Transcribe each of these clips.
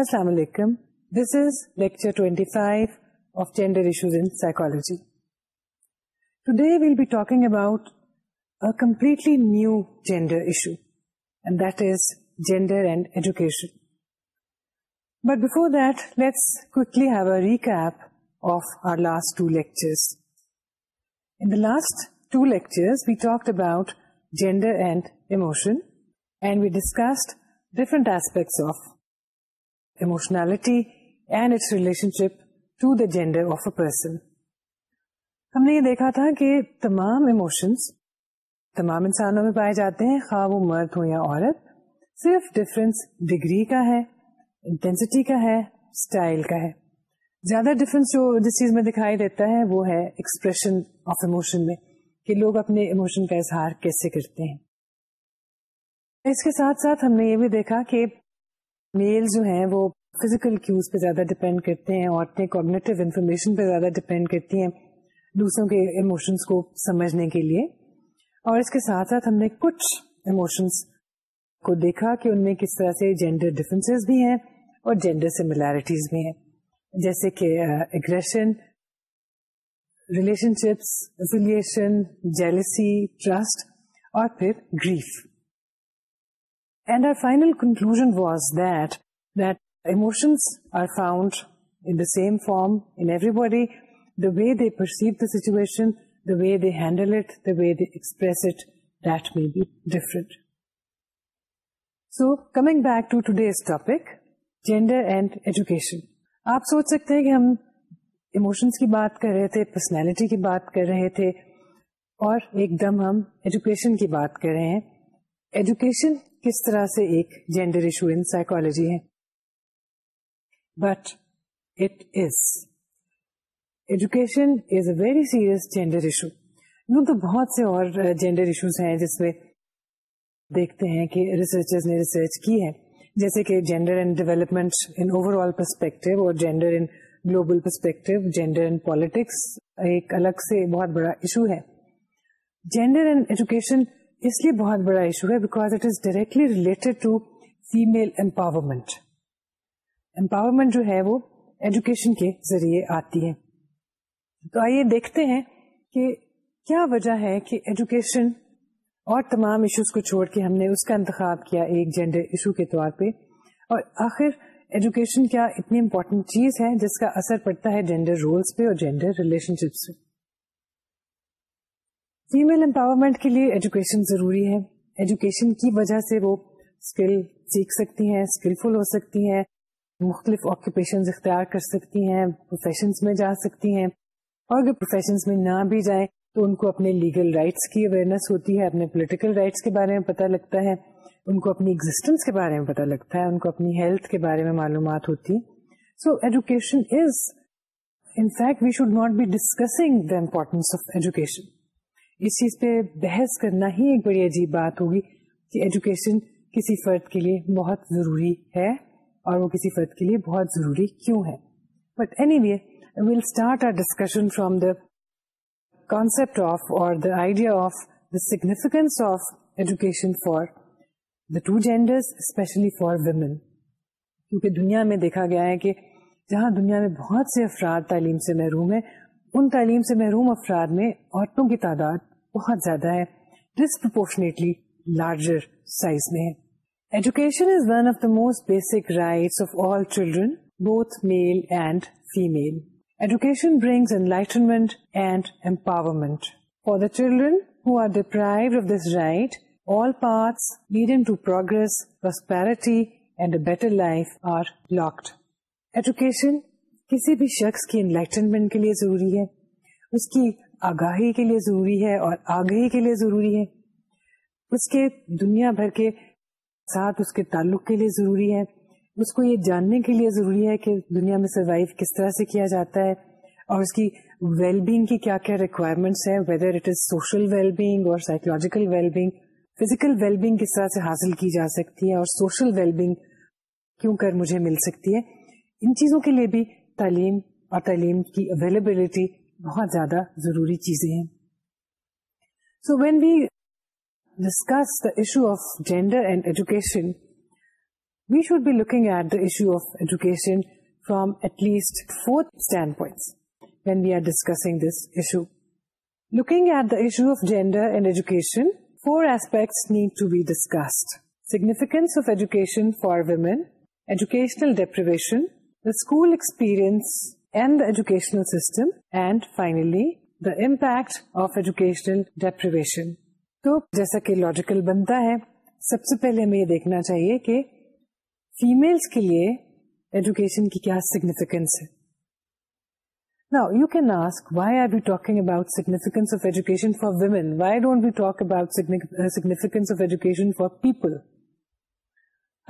Assalamu alaikum. This is lecture 25 of Gender Issues in Psychology. Today we'll be talking about a completely new gender issue, and that is gender and education. But before that, let's quickly have a recap of our last two lectures. In the last two lectures, we talked about gender and emotion, and we discussed different aspects of its and its relationship to the person. ہم نے یہ دیکھا تھا کہ تمام تمام انسانوں میں پائے جاتے ہیں خواہ وہ مرد ہو یا عورت صرف ڈفرینس ڈگری کا ہے انٹینسٹی کا ہے اسٹائل کا ہے زیادہ ڈفرینس جو جس چیز میں دکھائی دیتا ہے وہ ہے ایکسپریشن آف اموشن میں کہ لوگ اپنے اموشن کا اظہار کیسے کرتے ہیں اس کے ساتھ ساتھ ہم نے یہ بھی دیکھا کہ میل جو ہیں وہ فزیکل کیوز پہ زیادہ ڈپینڈ کرتے ہیں عورتیں کوگنیٹو انفارمیشن پہ زیادہ ڈپینڈ کرتی ہیں دوسروں کے ایموشنس کو سمجھنے کے لیے اور اس کے ساتھ ساتھ ہم نے کچھ ایموشنس کو دیکھا کہ ان میں کس طرح سے جینڈر ڈفرینسز بھی ہیں اور جینڈر سملیرٹیز بھی ہیں جیسے کہ aggression relationship affiliation jealousy trust اور پھر grief and our final conclusion was دنسری body the way perceive the situation the way they handle it the way دےس me be so coming back to today topic gender and education آپ سوچ سکتے ہیں کہ ہم emotions کی بات کر رہے تھے پرسنالٹی کی بات کر رہے تھے اور ایک دم ہم ایجوکیشن کی بات کر رہے ہیں ایجوکیشن کس طرح سے ایک جینڈر ایشو ان سائیکولوجی ہے but it is education is a very serious gender issue یوں تو بہت سے اور جینڈر ایشوز ہیں جس میں دیکھتے ہیں کہ ریسرچر نے ریسرچ کی ہے جیسے کہ gender and development in overall perspective اور gender in global perspective gender and politics ایک الگ سے بہت بڑا ایشو ہے جینڈر اینڈ ایجوکیشن اس لیے بہت بڑا ایشو ہے because it is directly related to female empowerment empowerment جو ہے وہ ایجوکیشن کے ذریعے آتی ہے تو آئیے دیکھتے ہیں کہ کیا وجہ ہے کہ ایجوکیشن اور تمام ایشوز کو چھوڑ کے ہم نے اس کا انتخاب کیا ایک جینڈر ایشو کے طور پہ اور آخر ایجوکیشن کیا اتنی امپورٹنٹ چیز ہے جس کا اثر پڑتا ہے جینڈر رولس پہ اور جینڈر ریلیشن شپس پہ فیمل امپاورمنٹ کے لیے ایجوکیشن ضروری ہے ایجوکیشن کی وجہ سے وہ اسکل سیکھ سکتی ہیں اسکلفل ہو سکتی ہیں مختلف آکوپیشنز اختیار کر سکتی ہیں پروفیشنس میں جا سکتی ہیں اور اگر پروفیشنس میں نہ بھی جائیں تو ان کو اپنے لیگل رائٹس کی اویئرنیس ہوتی ہے اپنے پولیٹیکل رائٹس کے بارے میں پتہ لگتا ہے ان کو اپنی ایگزٹینس کے بارے میں پتہ لگتا ہے ان کو اپنی ہیلتھ کے بارے میں معلومات ہوتی so education is in fact we should not be discussing the importance of education اس چیز پہ بحث کرنا ہی ایک بڑی عجیب بات ہوگی کہ ایجوکیشن کسی فرد کے لیے بہت ضروری ہے اور وہ کسی فرد کے لیے بہت ضروری کیوں ہے but anyway we'll start our discussion from the concept of اور the idea of the significance of education for the two genders especially for women کیونکہ دنیا میں دیکھا گیا ہے کہ جہاں دنیا میں بہت سے افراد تعلیم سے محروم ہیں ان تعلیم سے محروم افراد میں عورتوں کی تعداد بہت زیادہ ہے ڈسپرپورشنیٹلی لارجر سائز میں ہے education is one of the most basic rights of all children both male and female education brings enlightenment and empowerment for the children who are of this right progress life are lacked education کسی بھی شخص کی enlightenment کے لیے ضروری ہے اس کی آگاہی کے لیے ضروری ہے اور آگہی کے لیے ضروری ہے اس کے کے دنیا بھر ساتھ اس کے تعلق کے لیے ضروری ہے اس کو یہ جاننے کے لیے ضروری ہے کہ دنیا میں سروائو کس طرح سے کیا جاتا ہے اور اس کی ویل بینگ کی کیا کیا ریکوائرمنٹس ہیں whether it is social well being or psychological well being physical well being کس طرح سے حاصل کی جا سکتی ہے اور سوشل ویل بینگ کیوں کر مجھے مل سکتی ہے ان چیزوں کے لیے بھی تعلیم اور تعلیم کی اویلیبلٹی بہت زیادہ ضروری چیزیں ہیں so when we discuss the issue of gender and education we should be looking at the issue of education from at least fourth standpoint when we are discussing this issue looking at the issue of gender and education four aspects need to be discussed significance of education for women educational deprivation school experience and education system and finally the impact of education deprivation تو جیسا کہ logical بنتا ہے سب سے پہلے ہمیں یہ دیکھنا چاہیے کہ فیملس کے لیے ایجوکیشن کی کیا سیگنیفکینس ہے نا you can ask why are be talking about significance of education for women why don't be talk about significance of education for people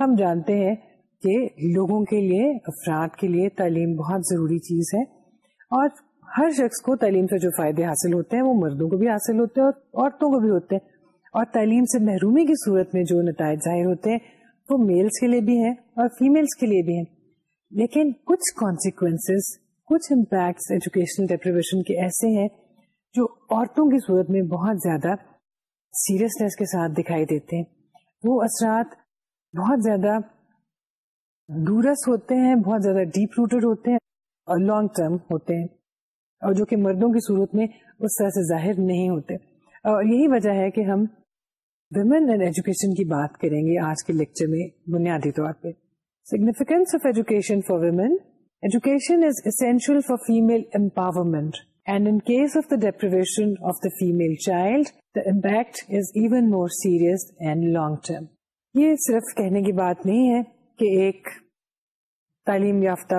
ہم جانتے ہیں کہ لوگوں کے لیے افراد کے لیے تعلیم بہت ضروری چیز ہے اور ہر شخص کو تعلیم سے جو فائدے حاصل ہوتے ہیں وہ مردوں کو بھی حاصل ہوتے ہیں اور عورتوں کو بھی ہوتے ہیں اور تعلیم سے محرومی کی صورت میں جو نتائج ظاہر ہوتے ہیں وہ میلز کے لیے بھی ہیں اور فیمیلز کے لیے بھی ہیں لیکن کچھ کانسیکوینسز کچھ امپیکٹس ایجوکیشنل ڈیپریویشن کے ایسے ہیں جو عورتوں کی صورت میں بہت زیادہ سیریسنیس کے ساتھ دکھائی دیتے ہیں وہ اثرات بہت زیادہ ڈورس ہوتے ہیں بہت زیادہ ڈیپ روٹیڈ ہوتے ہیں اور لانگ ٹرم ہوتے ہیں اور جو کہ مردوں کی صورت میں اس طرح سے ظاہر نہیں ہوتے اور یہی وجہ ہے کہ ہم ویمن اینڈ ایجوکیشن کی بات کریں گے آج کے لیکچر میں بنیادی طور پہ significance of education for women education is essential for female empowerment and in case of the deprivation of the female child the impact is even more serious and long term یہ صرف کہنے کی بات نہیں ہے کہ ایک تعلیم یافتہ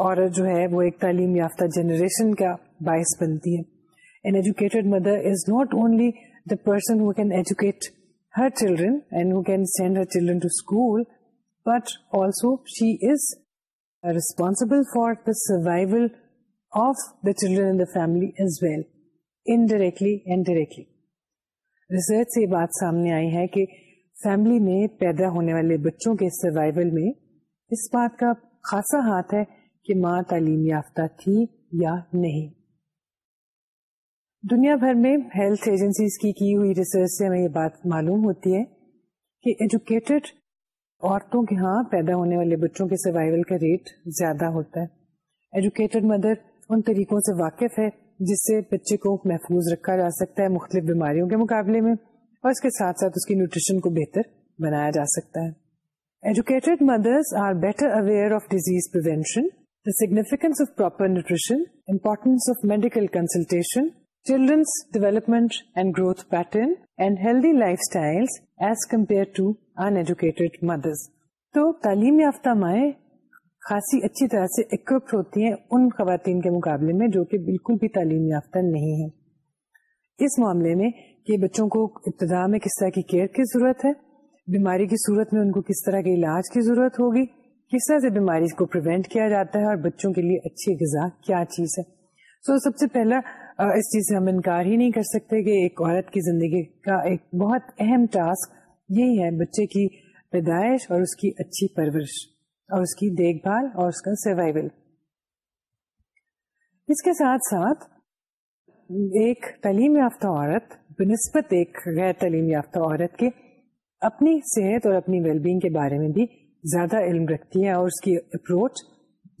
عورت جو ہے وہ ایک تعلیم یافتہ جنریشن کا باعث بنتی ہے but also she is responsible for the survival of the children the family as well indirectly and directly research سے یہ بات سامنے آئی ہے کہ فیملی میں پیدا ہونے والے بچوں کے سروائول میں اس بات کا خاصا ہاتھ ہے کہ ماں تعلیم یافتہ تھی یا نہیں دنیا بھر میں ہیلتھ ایجنسیز کی کی ہوئی ریسرچ سے ہمیں یہ بات معلوم ہوتی ہے کہ ایجوکیٹڈ عورتوں کے ہاں پیدا ہونے والے بچوں کے سروائول کا ریٹ زیادہ ہوتا ہے ایجوکیٹڈ مدر ان طریقوں سے واقف ہے جس سے بچے کو محفوظ رکھا جا سکتا ہے مختلف بیماریوں کے مقابلے میں اور اس کے ساتھ ساتھ اس کی نیوٹریشن کو بہتر بنایا جا سکتا ہے educated mothers are better aware of disease prevention and growth pattern pattern lifestyle as compare to uneducated mothers تو تعلیم یافتہ مائیں خاصی اچھی طرح سے اکوپ ہوتی ہیں ان خواتین کے مقابلے میں جو کہ بالکل بھی تعلیم یافتہ نہیں ہے اس معاملے میں یہ بچوں کو ابتدا میں کس طرح کی کیئر کی ضرورت ہے بیماری کی صورت میں ان کو کس طرح کے علاج کی ضرورت ہوگی کس طرح سے بیماری کو پروینٹ کیا جاتا ہے اور بچوں کے لیے اچھی غذا کیا چیز ہے سو so, سب سے پہلا اس چیز سے ہم انکار ہی نہیں کر سکتے کہ ایک عورت کی زندگی کا ایک بہت اہم ٹاسک یہی ہے بچے کی پیدائش اور اس کی اچھی پرورش اور اس کی دیکھ بھال اور اس کا سروائول اس کے ساتھ ساتھ ایک تعلیم یافتہ عورت بنسبت ایک غیر تعلیم یافتہ عورت کے اپنی صحت اور اپنی ویل بینگ کے بارے میں بھی زیادہ علم رکھتی ہے اور اس کی اپروچ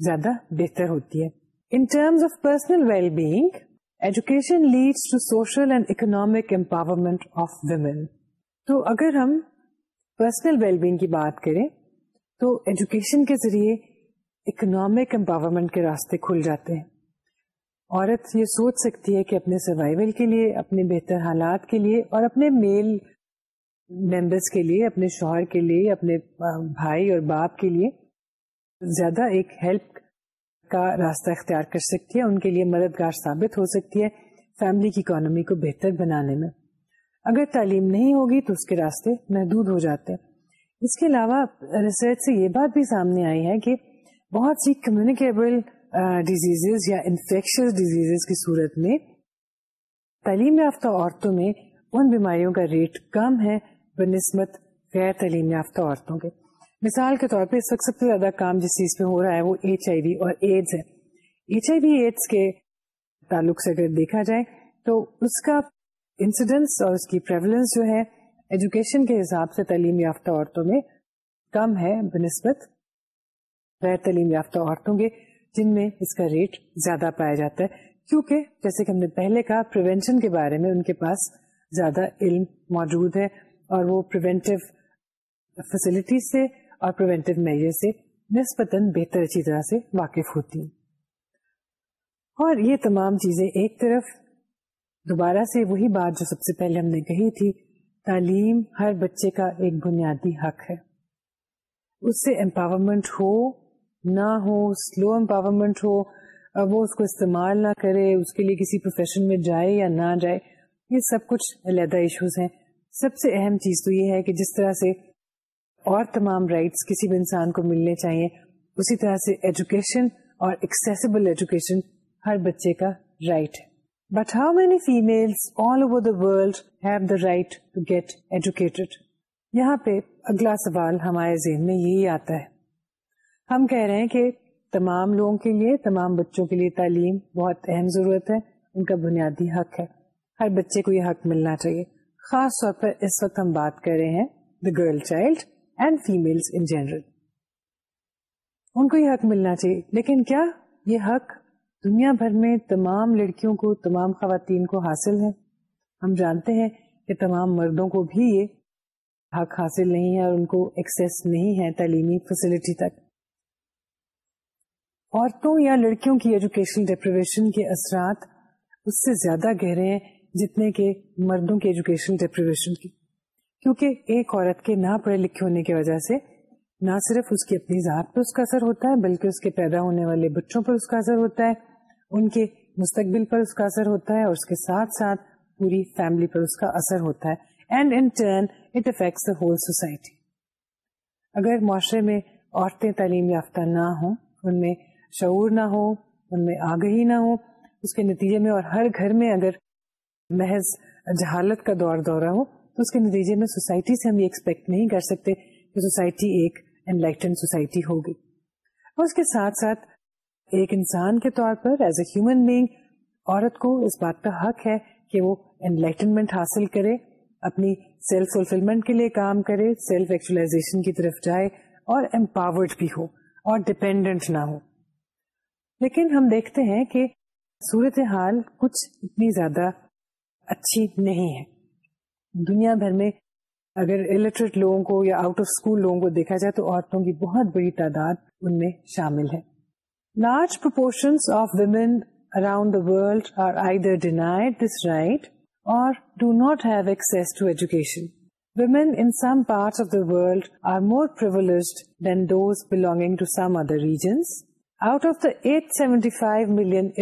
زیادہ بہتر ہوتی ہے in terms of personal well being education leads to social and economic empowerment of women تو اگر ہم پرسنل ویل بینگ کی بات کریں تو ایجوکیشن کے ذریعے اکنامک امپاورمنٹ کے راستے کھل جاتے ہیں عورت یہ سوچ سکتی ہے کہ اپنے سروائول کے لیے اپنے بہتر حالات کے لیے اور اپنے میل ممبرس کے لیے اپنے شوہر کے لیے اپنے بھائی اور باپ کے لیے زیادہ ایک ہیلپ کا راستہ اختیار کر سکتی ہے ان کے لیے مددگار ثابت ہو سکتی ہے فیملی کی اکانومی کو بہتر بنانے میں اگر تعلیم نہیں ہوگی تو اس کے راستے محدود ہو جاتے ہیں اس کے علاوہ ریسرچ سے یہ بات بھی سامنے آئی ہے کہ بہت سی کمیونیکیبل ڈیزیز یا انفیکشن ڈیزیز کی صورت میں تعلیم یافتہ عورتوں میں ان بیماریوں کا ریٹ کم ہے بہ نسبت غیر تعلیم یافتہ عورتوں کے مثال کے طور پہ اس وقت سب سے زیادہ کام جس چیز پہ ہو رہا ہے وہ ایچ آئی وی اور ایڈز ہے ایچ آئی وی ایڈس کے تعلق سے اگر دیکھا جائے تو اس کا انسیڈنس اور اس کی پریولنس جو ہے ایجوکیشن کے حساب سے تعلیم یافتہ عورتوں میں کم ہے بہ نسبت غیر تعلیم یافتہ عورتوں کے جن میں اس کا ریٹ زیادہ پایا جاتا ہے کیونکہ جیسے کہ ہم نے پہلے کہا پریونشن کے بارے میں ان کے پاس زیادہ علم موجود ہے اور وہ پریونٹیو فیسلٹی سے اور میجر سے نسبتاً بہتر اچھی طرح سے واقف ہوتی ہیں اور یہ تمام چیزیں ایک طرف دوبارہ سے وہی بات جو سب سے پہلے ہم نے کہی تھی تعلیم ہر بچے کا ایک بنیادی حق ہے اس سے امپاورمنٹ ہو نہ ہو سلو امپاورمنٹ ہو وہ اس کو استعمال نہ کرے اس کے لیے کسی پروفیشن میں جائے یا نہ جائے یہ سب کچھ علیحدہ ایشوز ہیں سب سے اہم چیز تو یہ ہے کہ جس طرح سے اور تمام رائٹس کسی بھی انسان کو ملنے چاہیے اسی طرح سے ایجوکیشن اور ایکسیسیبل ایجوکیشن ہر بچے کا رائٹ ہے but how many female all over the world have the right to get educated یہاں پہ اگلا سوال ہمارے ذہن میں یہی آتا ہے ہم کہہ رہے ہیں کہ تمام لوگوں کے لیے تمام بچوں کے لیے تعلیم بہت اہم ضرورت ہے ان کا بنیادی حق ہے ہر بچے کو یہ حق ملنا چاہیے خاص طور پر اس وقت ہم بات کر رہے ہیں the girl child and female ان کو یہ حق ملنا چاہیے لیکن کیا یہ حق دنیا بھر میں تمام لڑکیوں کو تمام خواتین کو حاصل ہے ہم جانتے ہیں کہ تمام مردوں کو بھی یہ حق حاصل نہیں ہے اور ان کو ایکسیس نہیں ہے تعلیمی فیسلٹی تک عورتوں یا لڑکیوں کی ایجوکیشن ڈیپریویشن کے اثرات اس سے زیادہ گہرے ہیں جتنے مردوں کی ایجوکیشن کی کیونکہ ایک عورت کے نہ پڑھے لکھے ہونے کی وجہ سے نہ صرف اس کی اپنی ذات پر اثر ہوتا ہے بلکہ اس کے پیدا ہونے والے بچوں پر اس کا اثر ہوتا ہے ان کے مستقبل پر اس کا اثر ہوتا ہے اور اس کے ساتھ ساتھ پوری فیملی پر اس کا اثر ہوتا ہے and in turn it affects the whole society اگر معاشرے میں عورتیں تعلیم یافتہ نہ ہوں ان میں شعور نہ ہو ان میں آگہی ہی نہ ہو اس کے نتیجے میں اور ہر گھر میں اگر محض جہالت کا دور دورہ ہو تو اس کے نتیجے میں سوسائٹی سے ہم یہ ایکسپیکٹ نہیں کر سکتے کہ سوسائٹی ایک انلائٹن سوسائٹی ہوگی اور اس کے ساتھ ساتھ ایک انسان کے طور پر ایز اے ہیومن بینگ عورت کو اس بات کا حق ہے کہ وہ انلائٹنمنٹ حاصل کرے اپنی سیلف فلفلمنٹ کے لیے کام کرے سیلف ایکچولاشن کی طرف جائے اور امپاورڈ بھی ہو اور ڈپینڈنٹ نہ ہو لیکن ہم دیکھتے ہیں کہ صورت حال کچھ اتنی زیادہ اچھی نہیں ہے دنیا بھر میں اگر الٹریٹ لوگوں کو یا آؤٹ آف اسکول لوگوں کو دیکھا جائے تو عورتوں کی بہت بڑی تعداد ان میں شامل ہے large proportion of women around the world are either denied this right اور do not have access to education women in some part of the world are more than those belonging to some other regions out of the eight seventy five million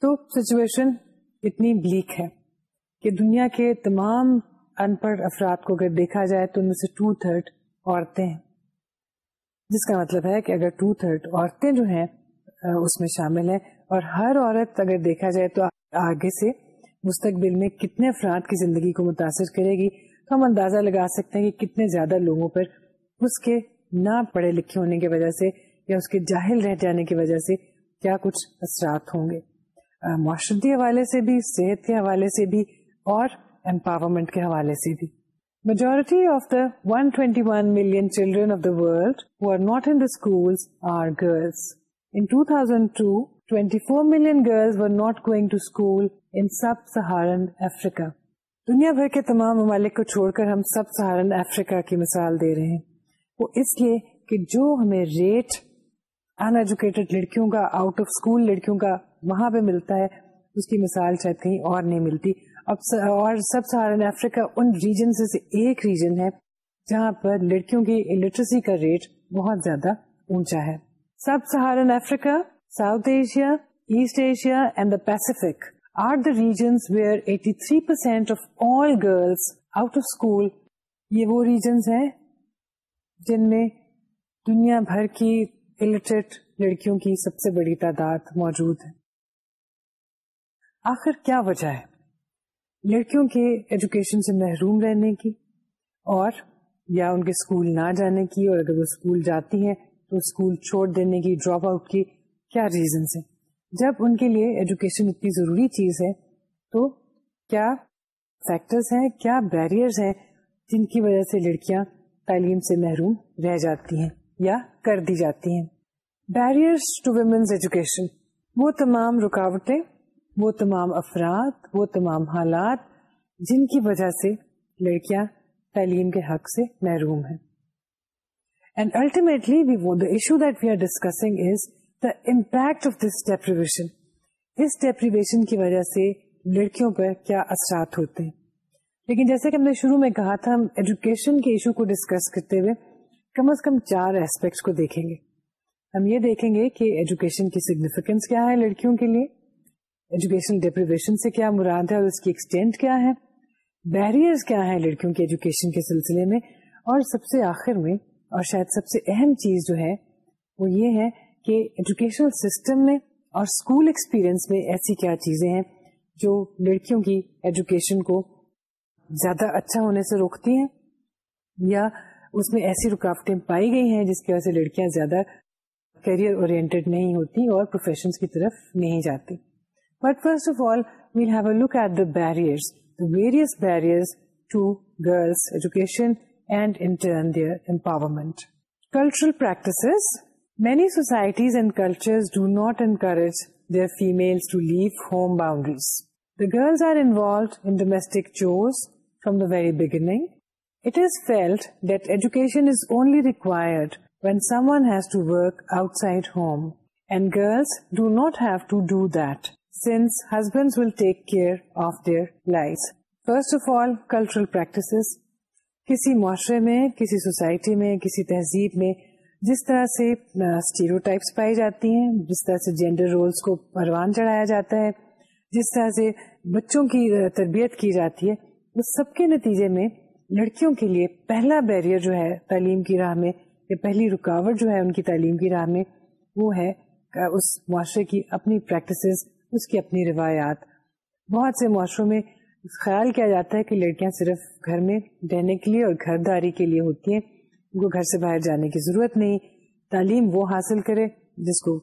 تو سچویشن کے تمام ان پڑھ افراد کو اگر دیکھا جائے تو ان میں سے ٹو تھرڈ عورتیں جس کا مطلب ہے کہ اگر ٹو تھرڈ عورتیں جو ہیں اس میں شامل ہیں اور ہر عورت اگر دیکھا جائے تو آگے سے مستقبل میں کتنے افراد کی زندگی کو متاثر کرے گی تو ہم اندازہ لگا سکتے ہیں کہ کتنے زیادہ لوگوں پر اس کے نہ پڑھے لکھے ہونے کی وجہ سے یا اس کے جاہل رہ جانے کی وجہ سے کیا کچھ اثرات ہوں گے معاشرتی حوالے سے بھی صحت کے حوالے سے بھی اور امپاورمنٹ کے حوالے سے بھی majority of the 121 one million children of the world ninety four million girls not going to school in sub Saharan Africa دنیا بھر کے تمام ممالک کو چھوڑ کر ہم سب سہارن افریقہ کی مثال دے رہے ہیں وہ اس لیے کہ جو ہمیں ریٹ ان ایجوکیٹڈ لڑکیوں کا آؤٹ آف اسکول لڑکیوں کا وہاں پہ ملتا ہے اس کی مثال شاید کہیں اور نہیں ملتی اب اور سب سہارن افریقہ ان ریجن سے ایک ریجن ہے جہاں پر لڑکیوں کی لٹریسی کا ریٹ بہت زیادہ اونچا ہے sub Saharan Africa South Asia East Asia and the Pacific are the regions where eighty three percent of all girls out of school یہ وہ ریجنس ہیں جن میں دنیا بھر کی الٹریٹ لڑکیوں کی سب سے بڑی تعداد موجود ہے آخر کیا وجہ ہے لڑکیوں کے ایجوکیشن سے محروم رہنے کی اور یا ان کے اسکول نہ جانے کی اور اگر وہ اسکول جاتی ہیں تو اسکول چھوڑ دینے کی ڈراپ آؤٹ کی کیا ریزنس ہیں جب ان کے لیے ایجوکیشن اتنی ضروری چیز ہے تو کیا فیکٹرز ہیں کیا بیریئرز ہیں جن کی وجہ سے لڑکیاں تعلیم سے محروم رہ جاتی ہیں یا کر دی جاتی ہیں بیریئرس ٹو ویمنز ایجوکیشن وہ تمام رکاوٹیں وہ تمام افراد وہ تمام حالات جن کی وجہ سے لڑکیاں تعلیم کے حق سے محروم ہیں se, لڑکیوں پر کیا اثرات ہوتے ہیں لیکن جیسے کہ ہم نے شروع میں کہا تھا ہم ایجوکیشن کے ایشو کو ڈسکس کرتے ہوئے کم از کم چار ایسپیکٹس کو دیکھیں گے ہم یہ دیکھیں گے کہ ایجوکیشن کی سگنیفیکینس کیا ہے لڑکیوں کے لیے ایجوکیشن ڈیپریویشن سے کیا مراد ہے اور اس کی ایکسٹینٹ کیا ہے بیریئر کیا ہیں لڑکیوں کی ایجوکیشن کے سلسلے میں اور سب سے آخر میں اور شاید سب سے اہم چیز جو ہے وہ یہ ہے کہ ایجوکیشنل سسٹم میں اور اسکول ایکسپیرئنس میں ایسی کیا چیزیں ہیں جو لڑکیوں کی ایجوکیشن کو زیادہ اچھا ہونے سے روکتی ہیں یا اس میں ایسی رکاوٹیں پائی گئی ہیں جس کی وجہ سے لڑکیاں زیادہ کیریئر اورینٹیڈ نہیں ہوتی اور پروفیشنز کی طرف نہیں جاتی but first of all we'll have a look at the barrier various barrier to girls education and in turn their empowerment cultural practices many societies and cultures do not encourage their families to leave home boundaries The girls are involved in domestic chores from the very beginning it is of their education first of all cultural practices. کسی معاشرے میں کسی society میں کسی تہذیب میں جس طرح سے اسٹیرو ٹائپس پائی جاتی ہیں جس طرح سے جینڈر رولس کو پروان چڑھایا جاتا ہے جس طرح سے بچوں کی تربیت کی جاتی ہے سب کے نتیجے میں لڑکیوں کے لیے پہلا بیریئر جو ہے تعلیم کی راہ میں یا پہلی رکاوٹ جو ہے ان کی تعلیم کی راہ میں وہ ہے اس معاشرے کی اپنی پریکٹسز اس کی اپنی روایات بہت سے معاشروں میں خیال کیا جاتا ہے کہ لڑکیاں صرف گھر میں رہنے کے لیے اور گھر داری کے لیے ہوتی ہیں ان کو گھر سے باہر جانے کی ضرورت نہیں تعلیم وہ حاصل کرے جس کو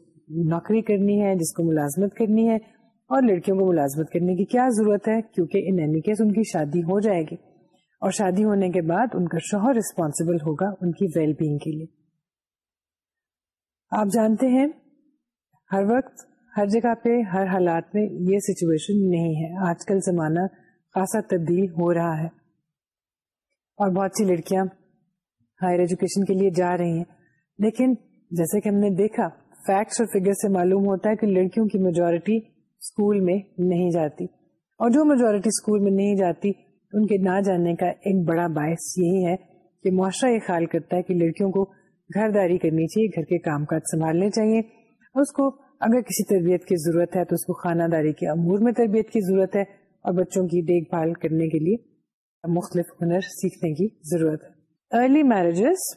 نوکری کرنی ہے جس کو ملازمت کرنی ہے اور لڑکیوں کو ملازمت کرنے کی کیا ضرورت ہے کیونکہ ان ان اینی کیس کی شادی ہو جائے گی اور شادی ہونے کے بعد ان کا شوہر ریسپونسبل ہوگا ان کی ویل بینگ کے لیے آپ جانتے ہیں ہر ہر وقت جگہ پہ ہر حالات میں یہ سچویشن نہیں ہے آج کل زمانہ خاصا تبدیل ہو رہا ہے اور بہت سی لڑکیاں ہائر ایجوکیشن کے لیے جا رہی ہیں لیکن جیسے کہ ہم نے دیکھا فیکٹس اور فگر سے معلوم ہوتا ہے کہ لڑکیوں کی میجورٹی اسکول میں نہیں جاتی اور جو میجورٹی اسکول میں نہیں جاتی ان کے نہ جانے کا ایک بڑا باعث یہی ہے کہ معاشرہ یہ خیال کرتا ہے کہ لڑکیوں کو گھر داری کرنی چاہیے گھر کے کام کاج سنبھالنے چاہیے اس کو اگر کسی تربیت کی ضرورت ہے تو اس کو خانہ داری کے امور میں تربیت کی ضرورت ہے اور بچوں کی دیکھ بھال کرنے کے لیے مختلف ہنر سیکھنے کی ضرورت ہے early marriages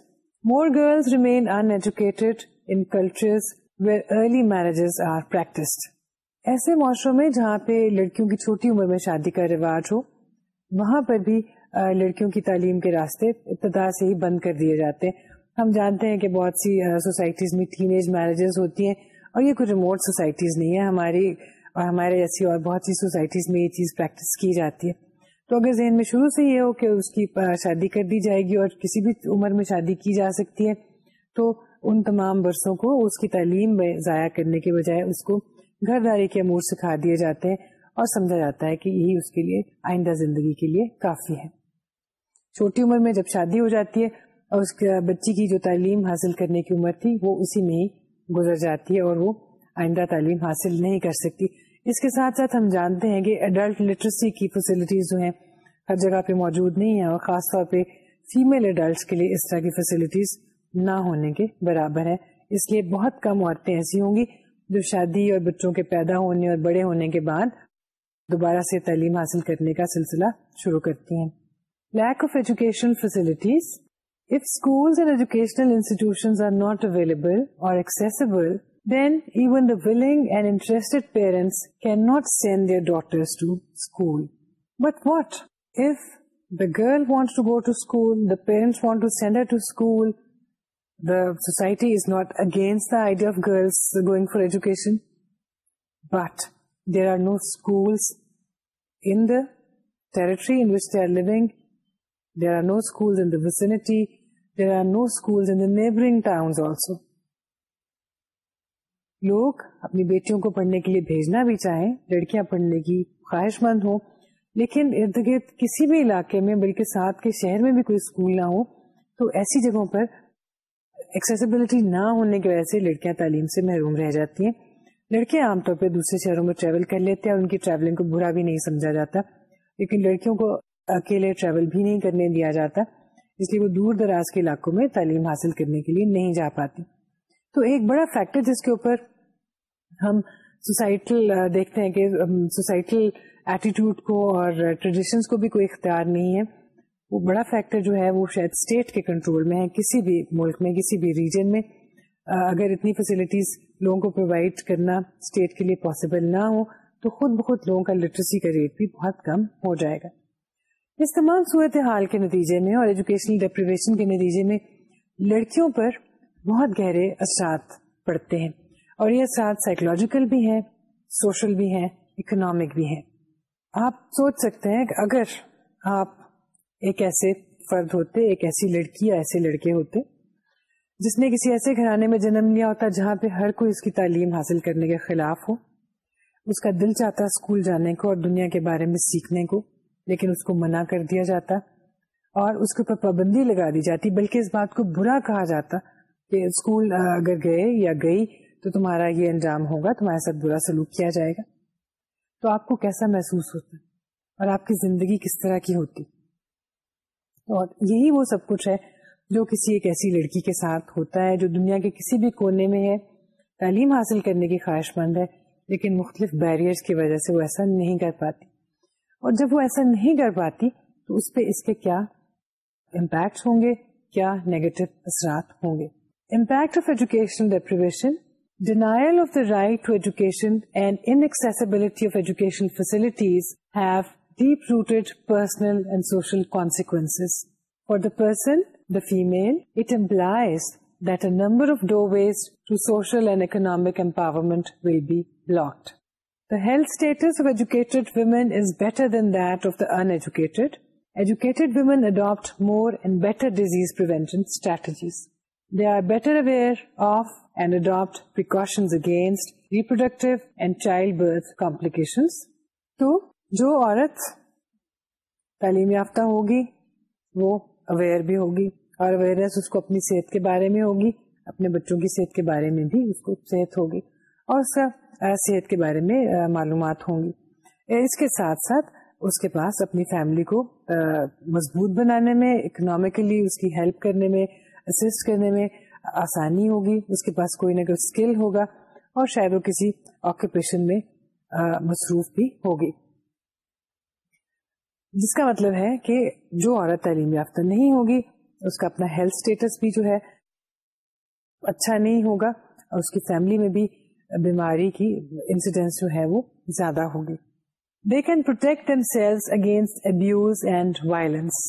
more girls remain uneducated in culture early marriages are practiced ایسے معاشروں میں جہاں پہ لڑکیوں کی چھوٹی عمر میں شادی کا رواج ہو وہاں پر بھی لڑکیوں کی تعلیم کے راستے ابتدا سے ہی بند کر دیے جاتے ہیں ہم جانتے ہیں کہ بہت سی سوسائٹیز میں ٹین ایج میرجز ہوتی ہیں اور یہ کچھ ریموٹ سوسائٹیز نہیں ہے ہماری اور ہمارے جیسی اور بہت سی سوسائٹیز میں یہ چیز پریکٹس کی جاتی ہے تو اگر ذہن میں شروع سے یہ ہو کہ اس کی شادی کر دی جائے گی اور کسی بھی عمر میں شادی کی جا سکتی ہے تو ان تمام برسوں کو اس کی تعلیم میں ضائع کرنے کے بجائے اس کو گھر داری کے امور سکھا دیے جاتے ہیں اور سمجھا جاتا ہے کہ یہی اس کے لیے آئندہ زندگی کے لیے کافی ہے چھوٹی عمر میں جب شادی ہو جاتی ہے اور اس کے بچی کی جو تعلیم حاصل کرنے کی عمر تھی وہ اسی میں ہی گزر جاتی ہے اور وہ آئندہ تعلیم حاصل نہیں کر سکتی اس کے ساتھ ساتھ ہم جانتے ہیں کہ اڈلٹ لٹریسی کی فیسلٹیز جو ہیں ہر جگہ پہ موجود نہیں ہیں اور خاص طور پہ فیمل اڈلٹس کے لیے اس طرح کی فیسلٹیز نہ ہونے کے برابر ہے اس لیے بہت کم عورتیں ایسی ہوں گی جو شادی اور بچوں کے پیدا ہونے اور بڑے ہونے کے بعد دوبارہ سے تعلیم حاصل کرنے کا سلسلہ شروع کرتی ہیں lack of education facilities educational institutional اور parents want her to school the society is not against the idea of girls going for education but there are no schools in the territory in which they are living there are no schools in the vicinity there are no schools in the neighboring towns also لوگ اپنی بیٹیوں کو پڑھنے کے لیے بھیجنا بھی چاہیں لڑکیاں پڑھنے کی خواہش مند ہوں لیکن ارد گرد کسی بھی علاقے میں بلکہ ساتھ کے شہر میں بھی کوئی اسکول نہ ہو تو ایسی جگہوں پر ایکسیسیبلٹی نہ ہونے کی وجہ سے لڑکیاں تعلیم سے محروم رہ جاتی ہیں لڑکے عام طور پہ دوسرے شہروں میں ٹریول کر لیتے ہیں ان کی ٹریولنگ کو برا بھی نہیں سمجھا جاتا لیکن لڑکیوں کو اکیلے ٹریول بھی نہیں کرنے دیا جاتا اس لیے وہ دور دراز کے علاقوں میں تعلیم حاصل کرنے کے لیے نہیں جا پاتی تو ایک بڑا فیکٹر جس کے اوپر ہم سوسائٹل دیکھتے ہیں کہ سوسائٹل ایٹیٹیوڈ کو اور ٹریڈیشنس کو بھی کوئی اختیار نہیں ہے وہ بڑا فیکٹر جو ہے وہ شاید اسٹیٹ کے کنٹرول میں ہے کسی بھی ملک میں کسی بھی ریجن میں اگر اتنی فیسلٹیز لوگوں کو پرووائڈ کرنا اسٹیٹ کے لیے پاسبل نہ ہو تو خود بخود لٹریسی کا ریٹ بھی بہت کم ہو جائے گا اس تمام صورت حال کے نتیجے میں اور ایجوکیشنل ڈیپریویشن کے نتیجے میں لڑکیوں پر بہت گہرے اثرات پڑتے ہیں اور یہ اثرات سائیکولوجیکل بھی ہیں سوشل بھی ہیں اکنامک بھی ہیں آپ سوچ سکتے ہیں کہ اگر آپ ایک ایسے فرد ہوتے ایک ایسی لڑکی یا ایسے لڑکے ہوتے جس نے کسی ایسے گھرانے میں جنم لیا ہوتا جہاں پہ ہر کوئی اس کی تعلیم حاصل کرنے کے خلاف ہو اس کا دل چاہتا اسکول جانے کو اور دنیا کے بارے میں سیکھنے کو لیکن اس کو منع کر دیا جاتا اور اس کے اوپر پابندی لگا دی جاتی بلکہ اس بات کو برا کہا جاتا کہ اسکول اگر گئے یا گئی تو تمہارا یہ انجام ہوگا تمہارے ساتھ برا سلوک کیا جائے گا تو آپ کو کیسا محسوس ہوتا اور آپ کی زندگی کس طرح کی ہوتی اور یہی وہ سب کچھ ہے جو کسی ایک ایسی لڑکی کے ساتھ ہوتا ہے جو دنیا کے کسی بھی کونے میں ہے تعلیم حاصل کرنے کی خواہش مند ہے لیکن مختلف بیریئرز کی وجہ سے وہ ایسا نہیں کر پاتی اور جب وہ ایسا نہیں کر پاتی تو اس پہ اس کے کیا امپیکٹ ہوں گے کیا نیگیٹو اثرات ہوں گے impact of education deprivation denial of the right to education and inability of education facilities have deep-rooted personal and social consequences. For the person, the female, it implies that a number of doorways to social and economic empowerment will be blocked. The health status of educated women is better than that of the uneducated. Educated women adopt more and better disease prevention strategies. They are better aware of and adopt precautions against reproductive and childbirth complications. 2. جو عورت تعلیم یافتہ ہوگی وہ aware بھی ہوگی اور awareness اس کو اپنی صحت کے بارے میں ہوگی اپنے بچوں کی صحت کے بارے میں بھی اس کو صحت ہوگی اور اس کا صحت کے بارے میں معلومات ہوں گی اس کے ساتھ ساتھ اس کے پاس اپنی فیملی کو مضبوط بنانے میں اکنامیکلی اس کی ہیلپ کرنے میں اسسٹ کرنے میں آسانی ہوگی اس کے پاس کوئی نہ کوئی اسکل ہوگا اور شاید وہ کسی آکوپیشن میں مصروف بھی ہوگی جس کا مطلب ہے کہ جو عورت تعلیم یافتہ نہیں ہوگی اس کا اپنا ہیلتھ اسٹیٹس بھی جو ہے اچھا نہیں ہوگا اور اس کی فیملی میں بھی بیماری کی انسیڈینس جو ہے وہ زیادہ ہوگی they can protect selves against abuse and violence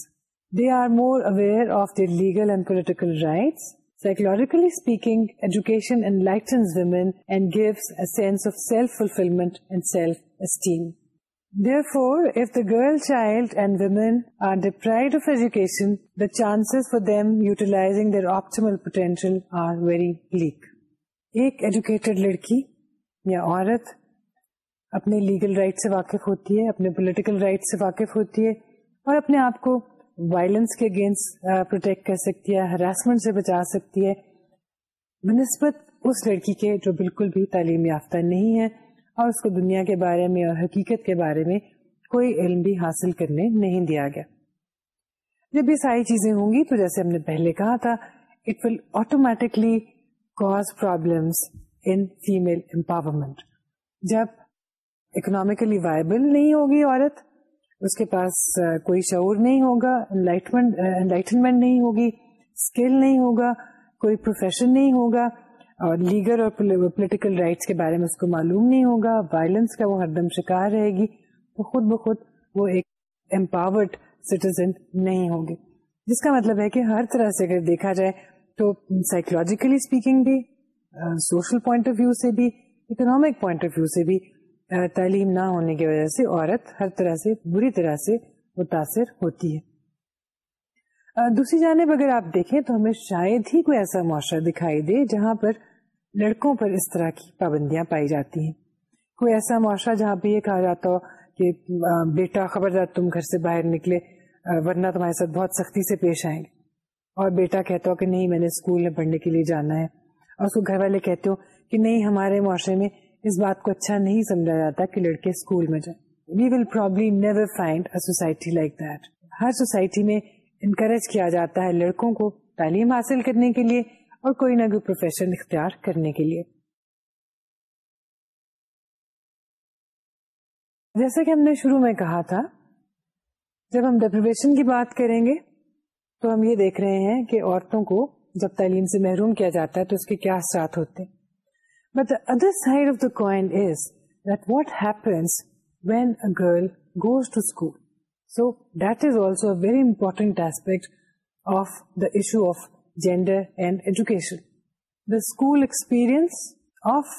they are more aware of their legal and political rights psychologically speaking education and and and lightens of self self fulfilment esteem therefore if the girl child and women denied of education ایک educated لڑکی یا عورت اپنے legal right سے واقف ہوتی ہے اپنے پولیٹیکل رائٹ سے واقف ہوتی ہے اور اپنے آپ کو وائلنس کے اگینسٹ پروٹیکٹ کر سکتی ہے ہراسمنٹ سے بچا سکتی ہے بنسبت اس لڑکی کے جو بالکل بھی تعلیم یافتہ نہیں ہے اور اس کو دنیا کے بارے میں اور حقیقت کے بارے میں کوئی علم بھی حاصل کرنے نہیں دیا گیا جب یہ ساری چیزیں ہوں گی تو جیسے ہم نے پہلے کہا تھا it will automatically cause problem in female empowerment جب اکنامیکلی وائبل نہیں ہوگی عورت اس کے پاس کوئی شعور نہیں ہوگا انلائٹمنٹ انلائٹنمنٹ نہیں ہوگی اسکل نہیں ہوگا کوئی پروفیشن نہیں ہوگا اور لیگل اور پولیٹیکل رائٹس کے بارے میں اس کو معلوم نہیں ہوگا وائلنس کا وہ ہر دم شکار رہے گی خود بخود وہ ایک امپاورڈ سٹیزن ہوں گے جس کا مطلب ہے کہ ہر طرح سے اگر دیکھا جائے تو سائیکولوجیکلی اسپیکنگ بھی سوشل پوائنٹ آف ویو سے بھی اکنامک پوائنٹ آف ویو سے بھی تعلیم نہ ہونے کی وجہ سے عورت ہر طرح سے بری طرح سے متاثر ہوتی ہے دوسری جانب اگر آپ دیکھیں تو ہمیں شاید ہی کوئی ایسا معاشرہ دکھائی دے جہاں پر لڑکوں پر اس طرح کی پابندیاں پائی جاتی ہیں کوئی ایسا معاشرہ جہاں پہ یہ کہا جاتا ہو کہ بیٹا خبردار تم گھر سے باہر نکلے ورنہ تمہارے ساتھ بہت سختی سے پیش آئیں گے اور بیٹا کہتا ہو کہ نہیں میں میں نے اسکول پڑھنے کے لیے جانا ہے اور اس کو گھر والے کہتے ہو کہ نہیں ہمارے معاشرے میں اس بات کو اچھا نہیں سمجھا جاتا کہ لڑکے اسکول میں جائیں we will probably never find society like that Hare society میں انکریج کیا جاتا ہے لڑکوں کو تعلیم حاصل کرنے کے لیے اور کوئی نہ کوئی پروفیشن اختیار کرنے کے لیے جیسا کہ ہم نے شروع میں کہا تھا جب ہم ڈپریویشن کی بات کریں گے تو ہم یہ دیکھ رہے ہیں کہ عورتوں کو جب تعلیم سے محروم کیا جاتا ہے تو اس کے کیا ساتھ ہوتے ہیں but other side of the coin is that what happens when a girl goes to school so that is also a very important aspect of the issue of gender education experience of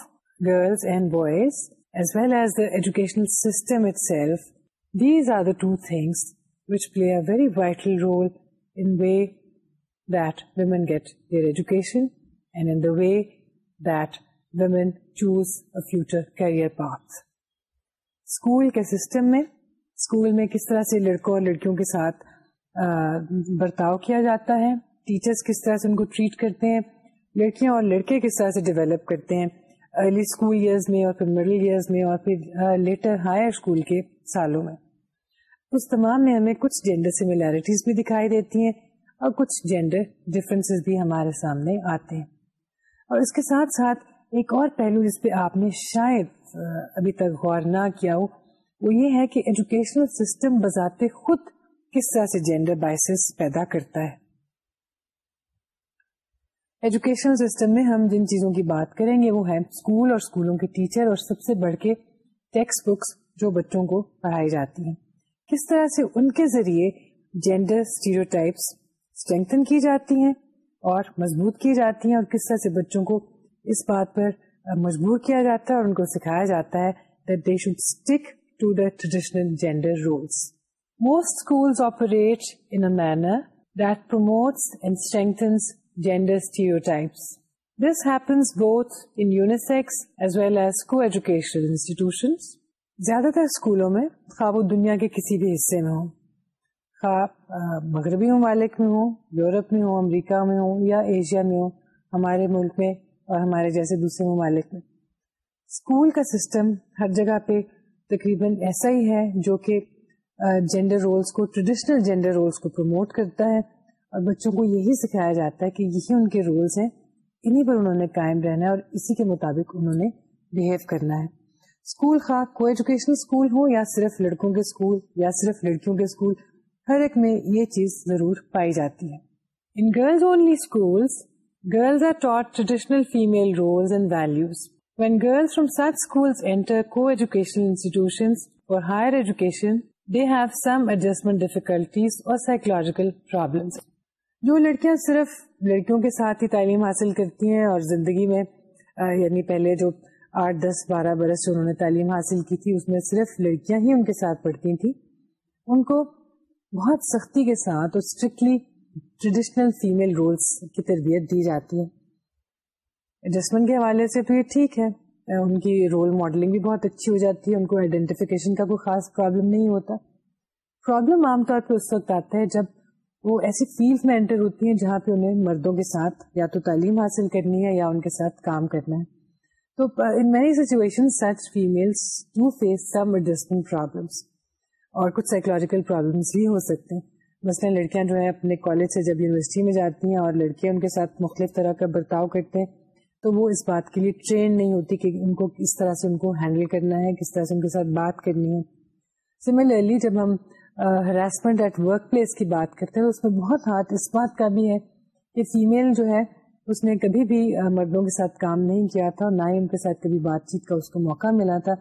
girls and boys as well as the education system itself these are things which play vital role in it women get their education and way that women choose a future career path school کے system میں school میں کس طرح سے لڑکوں اور لڑکیوں کے ساتھ برتاؤ کیا جاتا ہے ٹیچرس کس طرح سے ان کو ٹریٹ کرتے ہیں لڑکیاں اور لڑکے کس طرح سے ڈیولپ کرتے ہیں ارلی اسکول ایئرز میں اور پھر مڈل ایئرز میں اور پھر لیٹر ہائر اسکول کے سالوں میں اس تمام میں ہمیں کچھ جینڈر سملیرٹیز بھی دکھائی دیتی ہیں اور کچھ جینڈر ڈفرینس بھی ہمارے سامنے آتے ہیں اور اس کے ساتھ ساتھ ایک اور پہلو جس پہ آپ نے شاید ابھی تک غور نہ کیا ہو وہ یہ ہے کہ ایجوکیشنل سسٹم بذات خود کس طرح سے جینڈر بائسس پیدا کرتا ہے ایجوکیشن سسٹم میں ہم جن چیزوں کی بات کریں گے وہ ہیں اسکول اور اسکولوں کے ٹیچر اور سب سے بڑھ کے ٹیکسٹ بکس جو بچوں کو پڑھائی جاتی ہیں کس طرح سے ان کے ذریعے جینڈر اسٹرینتھن کی جاتی ہیں اور مضبوط کی جاتی ہیں اور کس طرح سے بچوں کو اس بات پر مجبور کیا جاتا ہے اور ان کو سکھایا جاتا ہے operate roles most manner that promotes and strengthens genders this ہیپنسیکس well as کو ایجوکیشنل انسٹیٹیوشن زیادہ تر اسکولوں میں خواب وہ دنیا کے کسی بھی حصے میں ہوں خواب مغربی ممالک میں ہوں یورپ میں ہوں امریکہ میں ہوں یا ایشیا میں ہوں ہمارے ملک میں اور ہمارے جیسے دوسرے ممالک میں اسکول کا سسٹم ہر جگہ پہ تقریباً ایسا ہی ہے جو کہ جینڈر رولس کو ٹریڈیشنل جینڈر رولس کو پروموٹ کرتا ہے اور بچوں کو یہی سکھایا جاتا ہے کہ یہی ان کے رولس ہیں انہیں پر انہوں نے قائم رہنا ہے اور اسی کے مطابق انہوں نے بہیو کرنا ہے اسکول اسکول خواہ کو یا صرف لڑکوں کے اسکول یا صرف لڑکیوں کے اسکول ہر ایک میں یہ چیز ضرور پائی جاتی ہے in girls only schools girls are taught traditional female roles and values when girls from such school enter coeducational institution اور higher education they have some adjustment difficulties اور سائیکولوجیکل پرابلمس جو لڑکیاں صرف لڑکیوں کے ساتھ ہی تعلیم حاصل کرتی ہیں اور زندگی میں یعنی پہلے جو آٹھ دس بارہ برس انہوں نے تعلیم حاصل کی تھی اس میں صرف لڑکیاں ہی ان کے ساتھ پڑھتی تھیں ان کو بہت سختی کے ساتھ اور اسٹرکٹلی ٹریڈیشنل فیمل رولس کی تربیت دی جاتی ہے جسمن کے حوالے سے تو یہ ٹھیک ہے ان کی رول ماڈلنگ بھی بہت اچھی ہو جاتی ہے ان کو آئیڈینٹیفیکیشن کا کوئی خاص پرابلم نہیں ہوتا پرابلم عام طور پہ اس وقت آتا ہے جب وہ ایسی فیلڈ میں انٹر ہوتی ہیں جہاں پہ انہیں مردوں کے ساتھ یا تو تعلیم حاصل کرنی ہے یا ان کے ساتھ کام کرنا ہے تو in many situation such families اور کچھ سائیکولوجیکل پرابلمس بھی ہو سکتے ہیں مثلاً لڑکیاں جو ہیں اپنے کالج سے جب یونیورسٹی میں جاتی ہیں اور لڑکیاں ان کے ساتھ مختلف طرح کا برتاؤ کرتے ہیں تو وہ اس بات کے لیے ٹرین نہیں ہوتی کہ ان کو کس طرح سے ان کو ہینڈل کرنا ہے کس طرح سے ان کے ساتھ بات کرنی ہے سملرلی جب ہم ہراسمنٹ ایٹ ورک پلیس کی بات کرتے ہیں اس میں بہت ہاتھ اس بات کا بھی ہے کہ فیمل جو ہے اس نے کبھی بھی مردوں کے ساتھ کام نہیں کیا تھا اور نہ ہی ان کے ساتھ کبھی بات چیت کا اس کو موقع ملا تھا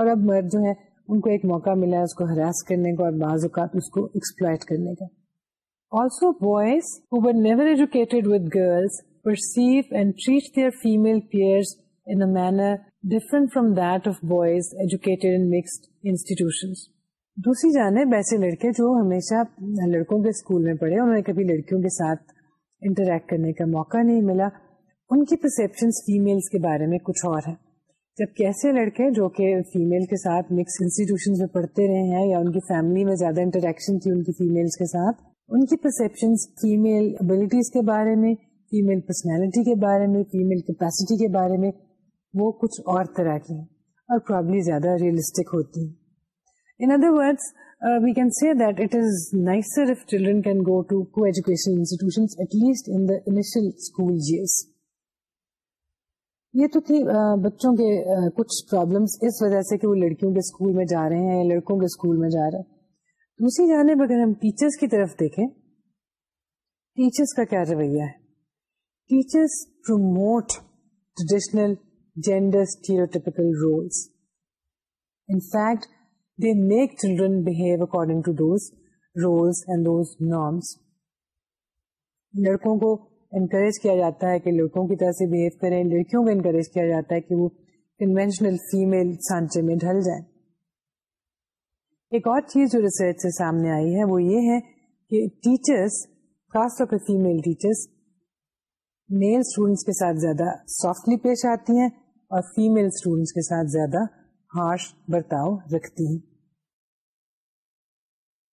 اور اب مرد جو ہے ان کو ایک موقع ملا ہے اس کو ہراس کرنے کا اور بعض اوقات اس کو ایکسپلائٹ کرنے کا also boys never educated with girls perceive and treat their female peers different from that of boys educated institutions دوسری جانے ایسے لڑکے جو ہمیشہ لڑکوں کے اسکول میں پڑھے انہوں نے کبھی لڑکیوں کے ساتھ انٹریکٹ کرنے کا موقع نہیں ملا ان کی پرسپشن فیمیلس کے بارے میں کچھ اور ہے جبکہ ایسے لڑکے جو کہ فیمل کے ساتھ مکس انسٹیٹیوشن میں پڑھتے رہے ہیں یا ان کی فیملی میں زیادہ انٹریکشن تھی ان کی فیمیلس کے ساتھ ان کی پرسپشن فیمل ابلیٹیز کے بارے میں فیمیل پرسنالٹی کے بارے میں فیمل کیپیسٹی کے بارے میں وہ کچھ اور طرح کی ہیں اور پرابلی زیادہ ریئلسٹک ہوتی ہیں In in other words, uh, we can can say that it is nicer if children go to co-education institutions at least the initial school years. یہ تو تھی بچوں کے کچھ پرابلمس اس وجہ سے کہ وہ لڑکیوں کے اسکول میں جا رہے ہیں یا لڑکوں کے اسکول میں جا رہے ہیں دوسری جانب اگر ہم ٹیچرس کی طرف دیکھیں ٹیچرس کا کیا رویہ ہے teachers promote traditional gender stereotypical roles in fact children make according to those roles and those norms لڑکوں کو انکریج کیا جاتا ہے کہ لڑکوں کی طرح سے بہیو کریں لڑکیوں کو انکریج کیا جاتا ہے کہ وہ کنوینشنل فیمل سانچے میں ڈھل جائیں ایک اور چیز جو ریسرچ سے سامنے آئی ہے وہ یہ ہے کہ ٹیچرس خاص طور پہ فیمل ٹیچرس میل اسٹوڈینٹس کے ساتھ زیادہ سافٹلی پیش آتی ہیں اور فیمل اسٹوڈینٹس کے ساتھ زیادہ ہارش برتاؤ رکھتی ہیں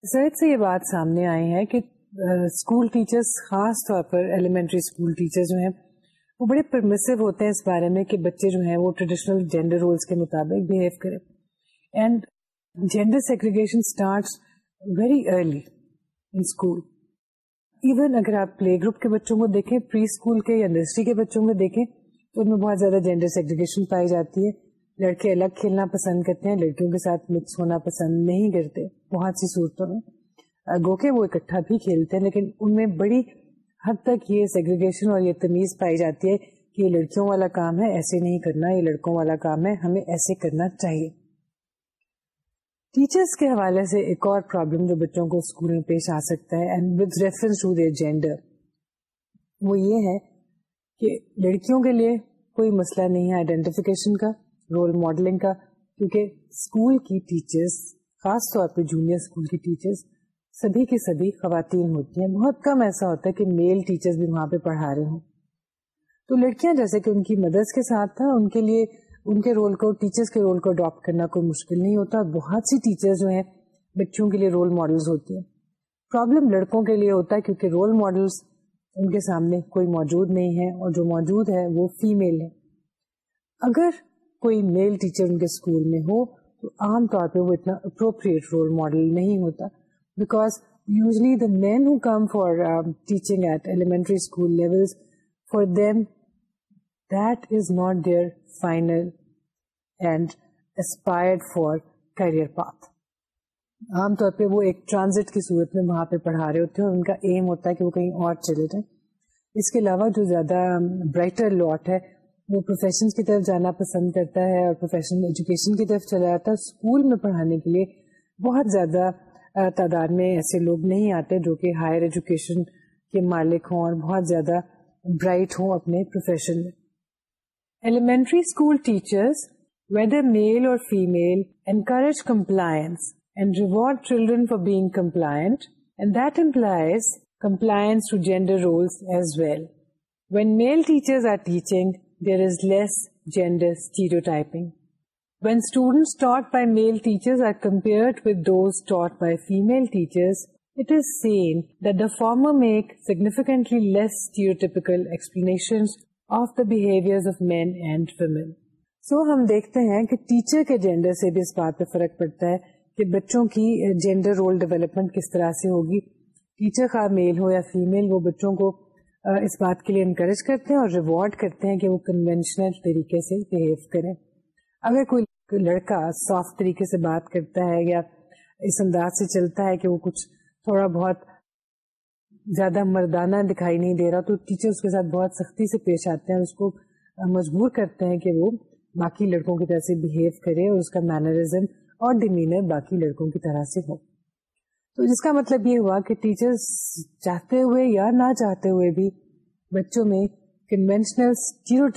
سے یہ بات سامنے آئی ہے کہ اسکول ٹیچرس خاص طور پر ایلیمنٹری اسکول ٹیچر جو ہیں وہ بڑے پرمیسو ہوتے ہیں اس بارے میں کہ بچے جو ہیں وہ ٹریڈیشنل جینڈر رولس کے مطابق بہیو کریں and gender segregation start very early in school even اگر آپ پلے گروپ کے بچوں کو دیکھیں پری اسکول کے یا انڈسٹری کے بچوں کو دیکھیں تو ان میں بہت زیادہ جینڈر سیگریگیشن پائی جاتی ہے لڑکے الگ کھیلنا پسند کرتے ہیں لڑکیوں کے ساتھ مکس ہونا پسند نہیں کرتے بہت سی صورتوں میں گوکے وہ اکٹھا بھی کھیلتے ہیں لیکن ان میں بڑی حد تک یہ سیگریگیشن اور یہ تمیز پائی جاتی ہے کہ یہ لڑکیوں والا کام ہے ایسے نہیں کرنا یہ لڑکوں والا کام ہے ہمیں ایسے کرنا چاہیے ٹیچرس کے حوالے سے ایک اور پرابلم جو بچوں کو اسکول میں پیش آ سکتا ہے جینڈر وہ یہ ہے کہ لڑکیوں کے لیے کوئی مسئلہ نہیں ہے آئیڈینٹیفیکیشن کا رول ماڈلنگ کا کیونکہ اسکول کی ٹیچرس خاص طور پہ جونیئر اسکول کی ٹیچرس سبھی کی سبھی خواتین ہوتی ہیں بہت کم ایسا ہوتا ہے کہ میل ٹیچرس بھی وہاں پہ پڑھا رہے ہوں تو لڑکیاں جیسے کہ ان کی مدرس کے ساتھ تھا ان کے لیے ان کے رول کو ٹیچرس کے رول کو اڈاپٹ کرنا کوئی مشکل نہیں ہوتا بہت سی ٹیچرس جو ہیں بچوں کے لیے رول ماڈلس ہوتی ہیں پرابلم لڑکوں کے لیے ہوتا ہے کیونکہ رول ماڈلس ان کے سامنے کوئی موجود نہیں ہے اور جو موجود ہے وہ فیمیل ہے اگر کوئی میل ٹیچر ان کے اسکول میں ہو تو عام طور پہ وہ اتنا اپروپریٹ رول ماڈل نہیں ہوتا because usually the men who come for teaching at elementary school level for them that is not their final and aspire for career path عام طور پہ وہ ایک ٹرانزٹ کی صورت میں وہاں پہ پڑھا رہے ہوتے ہیں اور ان کا ایم ہوتا ہے کہ وہ کہیں اور چلے جائیں اس کے علاوہ جو زیادہ برائٹر um, لاٹ ہے وہ پروفیشن کی طرف جانا پسند کرتا ہے اور پروفیشنل ایجوکیشن کی طرف چلا جاتا ہے اسکول میں پڑھانے کے لیے بہت زیادہ تعداد میں ایسے لوگ نہیں آتے جو کہ ہائر ایجوکیشن کے مالک ہوں اور بہت زیادہ برائٹ ہوں اپنے پروفیشن میں elementary school teachers whether male or female encourage compliance and reward children for being compliant and that implies compliance to gender roles as well when male teachers are teaching is less it seen that the the former make significantly stereotypical explanations of of behaviors So ہم دیکھتے ہیں کہ teacher کے gender سے بھی اس بات پہ فرق پڑتا ہے کہ بچوں کی جینڈر رول ڈیولپمنٹ کس طرح سے ہوگی ٹیچر کا میل ہو یا فیمیل وہ بچوں کو اس بات کے لیے انکریج کرتے ہیں اور ریوارڈ کرتے ہیں کہ وہ کنوینشنل طریقے سے بہیو کرے اگر کوئی لڑکا سافٹ طریقے سے بات کرتا ہے یا اس انداز سے چلتا ہے کہ وہ کچھ تھوڑا بہت زیادہ مردانہ دکھائی نہیں دے رہا تو ٹیچر اس کے ساتھ بہت سختی سے پیش آتے ہیں اس کو مجبور کرتے ہیں کہ وہ باقی لڑکوں کی طرح سے بہیو کرے اور اس کا مینرزم اور ڈیمینر باقی لڑکوں کی طرح سے ہو تو جس کا مطلب یہ ہوا کہ ٹیچرس چاہتے ہوئے یا نہ چاہتے ہوئے بھی بچوں میں کنوینشنل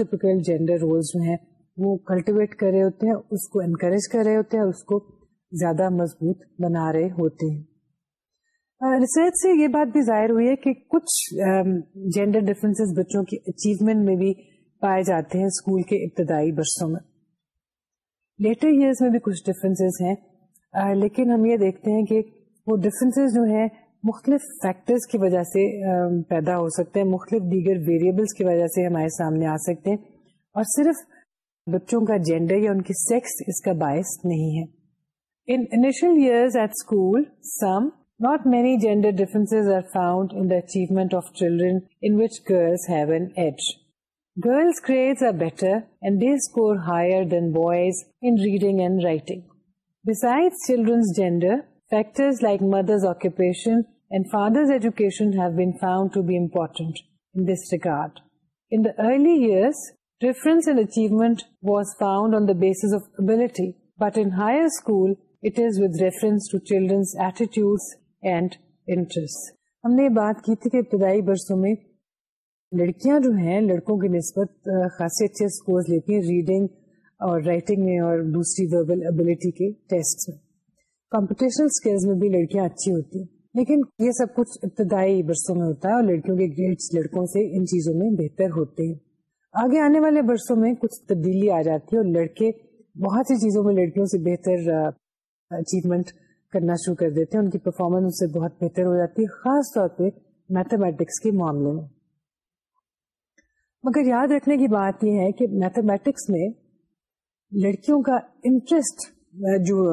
جینڈر رولس جو ہیں وہ کلٹیویٹ کر رہے ہوتے ہیں اس کو انکریج کر رہے ہوتے ہیں اس کو زیادہ مضبوط بنا رہے ہوتے ہیں ریسرچ سے یہ بات بھی ظاہر ہوئی ہے کہ کچھ جینڈر ڈفرینسز بچوں کی اچیومنٹ میں بھی پائے جاتے ہیں اسکول کے ابتدائی برسوں میں لیٹر ایئرس میں بھی کچھ ڈفرینسز ہیں لیکن ہم یہ دیکھتے ہیں کہ وہ ڈفرینسز جو ہیں مختلف فیکٹرز کی وجہ سے پیدا ہو سکتے ہیں مختلف دیگر ویریبلس کی وجہ سے ہمارے سامنے آ سکتے ہیں اور صرف بچوں کا جینڈر یا ان کی سیکس اس کا باعث نہیں ہے initial years at school some not many gender and are score of children boys in reading and writing Besides children's gender is like reference to but attitudes to interests. ہم نے یہ بات کی تھی کہ ابتدائی برسوں میں لڑکیاں جو ہیں لڑکوں کی نسبت خاصے اچھے اسکول لیتی ہیں ریڈنگ اور رائٹنگ میں اور دوسری وربل ابلٹی کے ٹیسٹ میں کمپٹیشن اسکلز میں بھی لڑکیاں اچھی ہوتی ہیں لیکن یہ سب کچھ ابتدائی برسوں میں ہوتا ہے اور لڑکیوں کے گریڈس لڑکوں سے ان چیزوں میں بہتر ہوتے ہیں آگے آنے والے برسوں میں کچھ تبدیلی آ جاتی ہے اور لڑکے بہت سی چیزوں میں لڑکیوں سے بہتر اچیومنٹ کرنا شروع کر دیتے ہیں ان کی پرفارمنس سے بہت بہتر ہو جاتی ہے خاص طور پہ میتھمیٹکس کے معاملے میں مگر یاد رکھنے کی بات یہ ہے کہ میتھمیٹکس میں لڑکیوں کا انٹرسٹ جو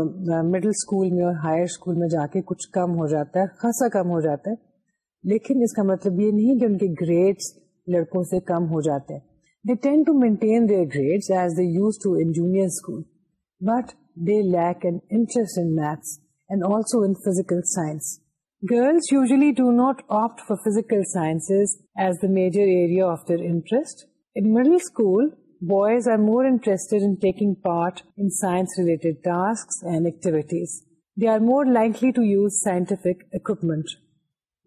مڈل اسکول میں اور ہائر اسکول میں جا کے کچھ کم ہو جاتا ہے خاصا کم ہو جاتا ہے لیکن اس کا مطلب یہ نہیں کہ ان کے گریڈس لڑکوں سے کم ہو جاتے ہیں they they tend to to maintain their grades as use in junior school but they lack an interest in maths and also in physical science girls usually do not opt for physical physical as the major area of their interest in middle school boys are more interested in taking part in science-related tasks and activities. They are more likely to use scientific equipment.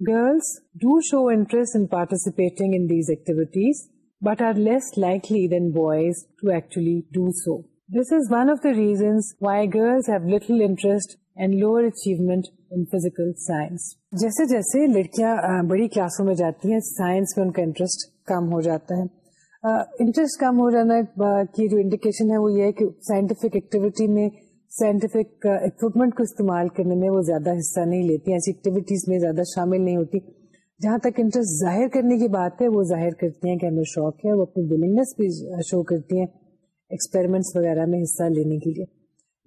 Girls do show interest in participating in these activities, but are less likely than boys to actually do so. This is one of the reasons why girls have little interest and lower achievement in physical science. جیسے جیسے لڑکیاں بڑی کلاسوں میں جاتی ہیں science میں ان کا انٹرسٹ کم ہو جاتا ہے انٹرسٹ کم ہو جانا کی جو انڈیکیشن ہے وہ یہ ہے کہ سائنٹیفک ایکٹیویٹی میں سائنٹیفک اکوپمنٹ کو استعمال کرنے میں وہ زیادہ حصہ نہیں لیتی ایسی ایکٹیویٹیز میں زیادہ شامل نہیں ہوتی جہاں تک انٹرسٹ ظاہر کرنے کی بات ہے وہ ظاہر کرتی ہیں کہ ہمیں شوق ہے وہ اپنی ولنگنیس بھی شو کرتی ہیں ایکسپیریمنٹس وغیرہ میں حصہ لینے کے لیے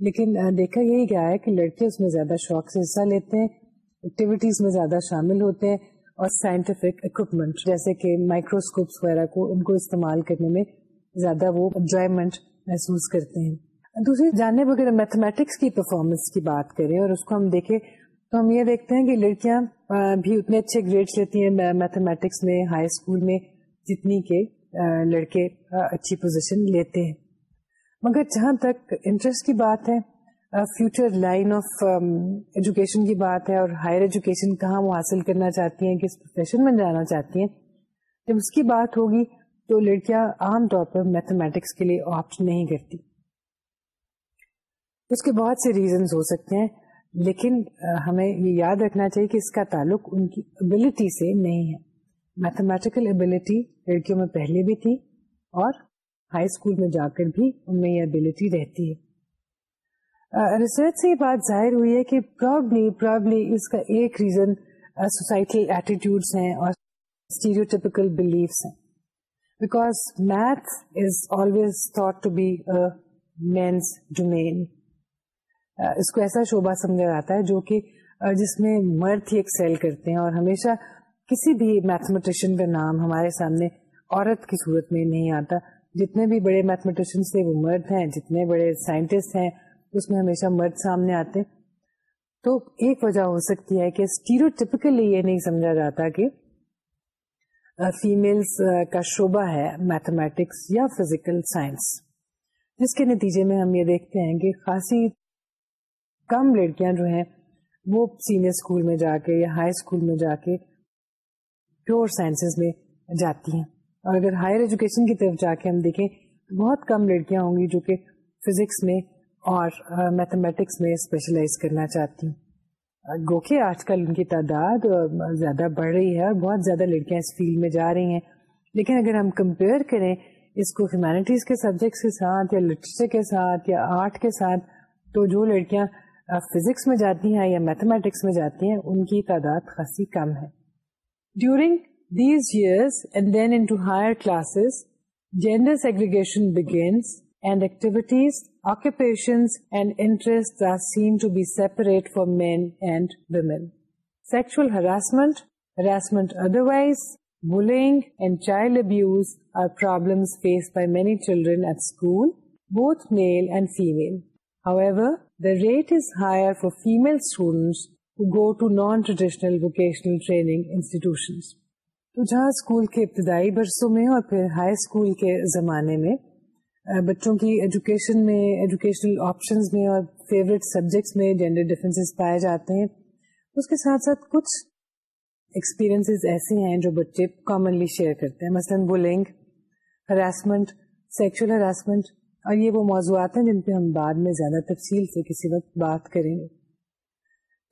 لیکن دیکھا یہی گیا ہے کہ لڑکے اس میں زیادہ شوق سے حصہ لیتے ہیں ایکٹیویٹیز میں زیادہ شامل ہوتے ہیں اور سائنٹیفک اکوپمنٹ جیسے کہ مائکروسکوپس وغیرہ کو ان کو استعمال کرنے میں زیادہ وہ انجوائمنٹ محسوس کرتے ہیں دوسری جانب اگر میتھمیٹکس کی پرفارمنس کی بات کریں اور اس کو ہم دیکھیں تو ہم یہ دیکھتے ہیں کہ لڑکیاں بھی اتنے اچھے گریڈس لیتی ہیں میتھمیٹکس میں ہائی اسکول میں جتنی کے لڑکے اچھی پوزیشن لیتے ہیں مگر جہاں تک انٹرسٹ کی بات ہے فیوچر لائن آف ایجوکیشن کی بات ہے اور ہائر ایجوکیشن کہاں وہ حاصل کرنا چاہتی ہیں کس پروفیشن میں جانا چاہتی ہیں جب اس کی بات ہوگی تو لڑکیاں عام طور پر میتھمیٹکس کے لیے آپٹ نہیں کرتی اس کے بہت سے ریزنز ہو سکتے ہیں لیکن ہمیں یہ یاد رکھنا چاہیے کہ اس کا تعلق ان کی ابلٹی سے نہیں ہے میتھمیٹیکل ابلٹی لڑکیوں میں پہلے بھی تھی اور ہائی اسکول میں جا کر بھی ان میں یہ ابلٹی رہتی ہے ریسرچ سے یہ بات ظاہر ہوئی ہے کہ پرابلی پرابلی اس کا ایک ریزن سوسائٹی ایٹیٹیوڈس ہیں اور اسٹیریوٹیپیکل بلیفس ہیں because math is always thought to be man's domain اس کو ایسا شعبہ سمجھا جاتا ہے جو کہ جس میں مرد ہی ایکسل کرتے ہیں اور ہمیشہ کسی بھی میتھمیٹیشین کا نام ہمارے سامنے عورت کی صورت میں نہیں آتا جتنے بھی بڑے میتھمیٹیشینس تھے وہ مرد ہیں جتنے بڑے سائنٹسٹ ہیں اس میں ہمیشہ مرد سامنے آتے تو ایک وجہ ہو سکتی ہے کہ یہ نہیں سمجھا جاتا کہ فیملس کا شعبہ ہے میتھمیٹکس یا فزیکل سائنس جس کے نتیجے میں ہم یہ دیکھتے ہیں کہ خاصی کم لڑکیاں جو ہیں وہ سینئر اسکول میں جا کے یا ہائی اسکول میں جا کے پیور سائنس میں جاتی ہیں اور اگر ہائر ایجوکیشن کی طرف جا کے ہم دیکھیں بہت کم لڑکیاں ہوں گی جو کہ فزکس میں اور میتھمیٹکس میں اسپیشلائز کرنا چاہتی ہوں گو کہ آج کل ان کی تعداد زیادہ بڑھ رہی ہے اور بہت زیادہ لڑکیاں اس فیلڈ میں جا رہی ہیں لیکن اگر ہم کمپیئر کریں اس کو ہیومینٹیز کے سبجیکٹس کے ساتھ یا لٹریچر کے ساتھ یا آرٹ کے ساتھ تو جو لڑکیاں فزکس میں جاتی ہیں یا میتھمیٹکس میں جاتی ہیں ان کی تعداد خاصی کم ہے during these years and then into higher classes gender segregation begins and activities problems faced otherwise and child abuse face by many and school both male and female how the rate is higher for female non non traditional vocational training institution جہاں school کے ابتدائی برسوں میں اور پھر high school کے زمانے میں بچوں کی ایجوکیشن میں ایجوکیشنل آپشنز میں اور فیوریٹ سبجیکٹس میں جینڈر ڈفرینسز پائے جاتے ہیں اس کے ساتھ ساتھ کچھ ایکسپیرئنسز ایسے ہیں جو بچے کامنلی شیئر کرتے ہیں مثلاً بلنگ ہراسمنٹ سیکشل ہراسمنٹ اور یہ وہ موضوعات ہیں جن پہ ہم بعد میں زیادہ تفصیل سے کسی وقت بات کریں گے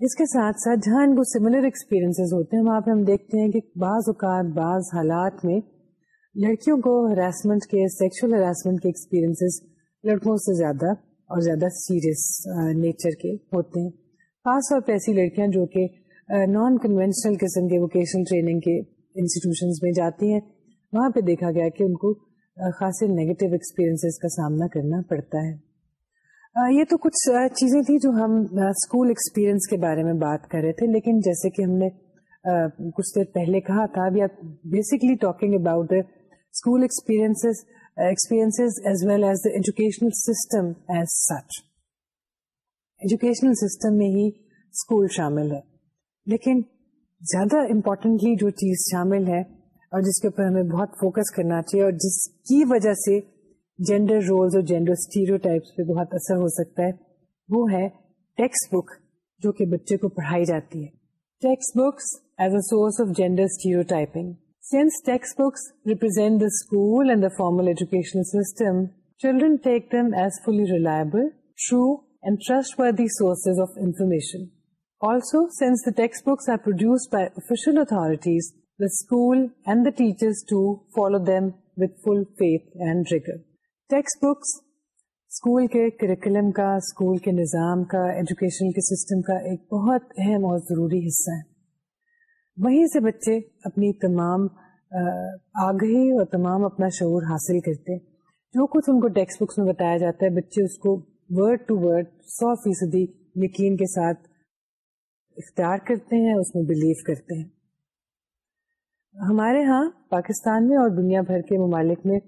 اس کے ساتھ ساتھ جہاں ان کو سملر ایکسپیرئنس ہوتے ہیں وہاں پہ ہم دیکھتے ہیں کہ بعض اوقات بعض حالات میں لڑکیوں کو ہراسمنٹ کے سیکشل ہراسمنٹ کے ایکسپیرئنس لڑکوں سے زیادہ اور زیادہ سیریس نیچر کے ہوتے ہیں خاص طور پہ ایسی لڑکیاں جو کہ نان کنوینشنل قسم کے ووکیشنل ٹریننگ کے انسٹیٹیوشنس میں جاتی ہیں وہاں پہ دیکھا گیا کہ ان کو خاصے نیگیٹو ایکسپیرینس کا سامنا کرنا پڑتا ہے یہ تو کچھ چیزیں تھیں جو ہم اسکول ایکسپیرئنس کے بارے میں بات کر رہے تھے لیکن جیسے کہ ہم نے کچھ دیر پہلے کہا تھا basically talking about school experience experience as well as educational system as such educational system میں ہی اسکول شامل ہے لیکن زیادہ امپورٹنٹلی جو چیز شامل ہے اور جس کے اوپر ہمیں بہت فوکس کرنا چاہیے اور جس کی وجہ سے جینڈر رولز اور جینڈر اسٹیریو ٹائپس پہ بہت اثر ہو سکتا ہے وہ ہے ٹیکسٹ بک جو کہ بچے کو پڑھائی جاتی ہے textbooks as a source of gender stereotyping formal education through and trust of information also since the textbooks by official authorities the school and the teacher them with full faith and textbooks school کے curriculum کا school کے نظام کا education کے system کا ایک بہت اہم اور ضروری حصہ ہیں وہیں سے بچے اپنی تمام آگہی اور تمام اپنا شعور حاصل کرتے جو کچھ ان کو ٹیکسٹ بکس میں بتایا جاتا ہے بچے اس کو ورڈ ٹو ورڈ سو فیصدی یقین کے ساتھ اختیار کرتے ہیں اس میں بلیو کرتے ہیں ہمارے ہاں پاکستان میں اور دنیا بھر کے ممالک میں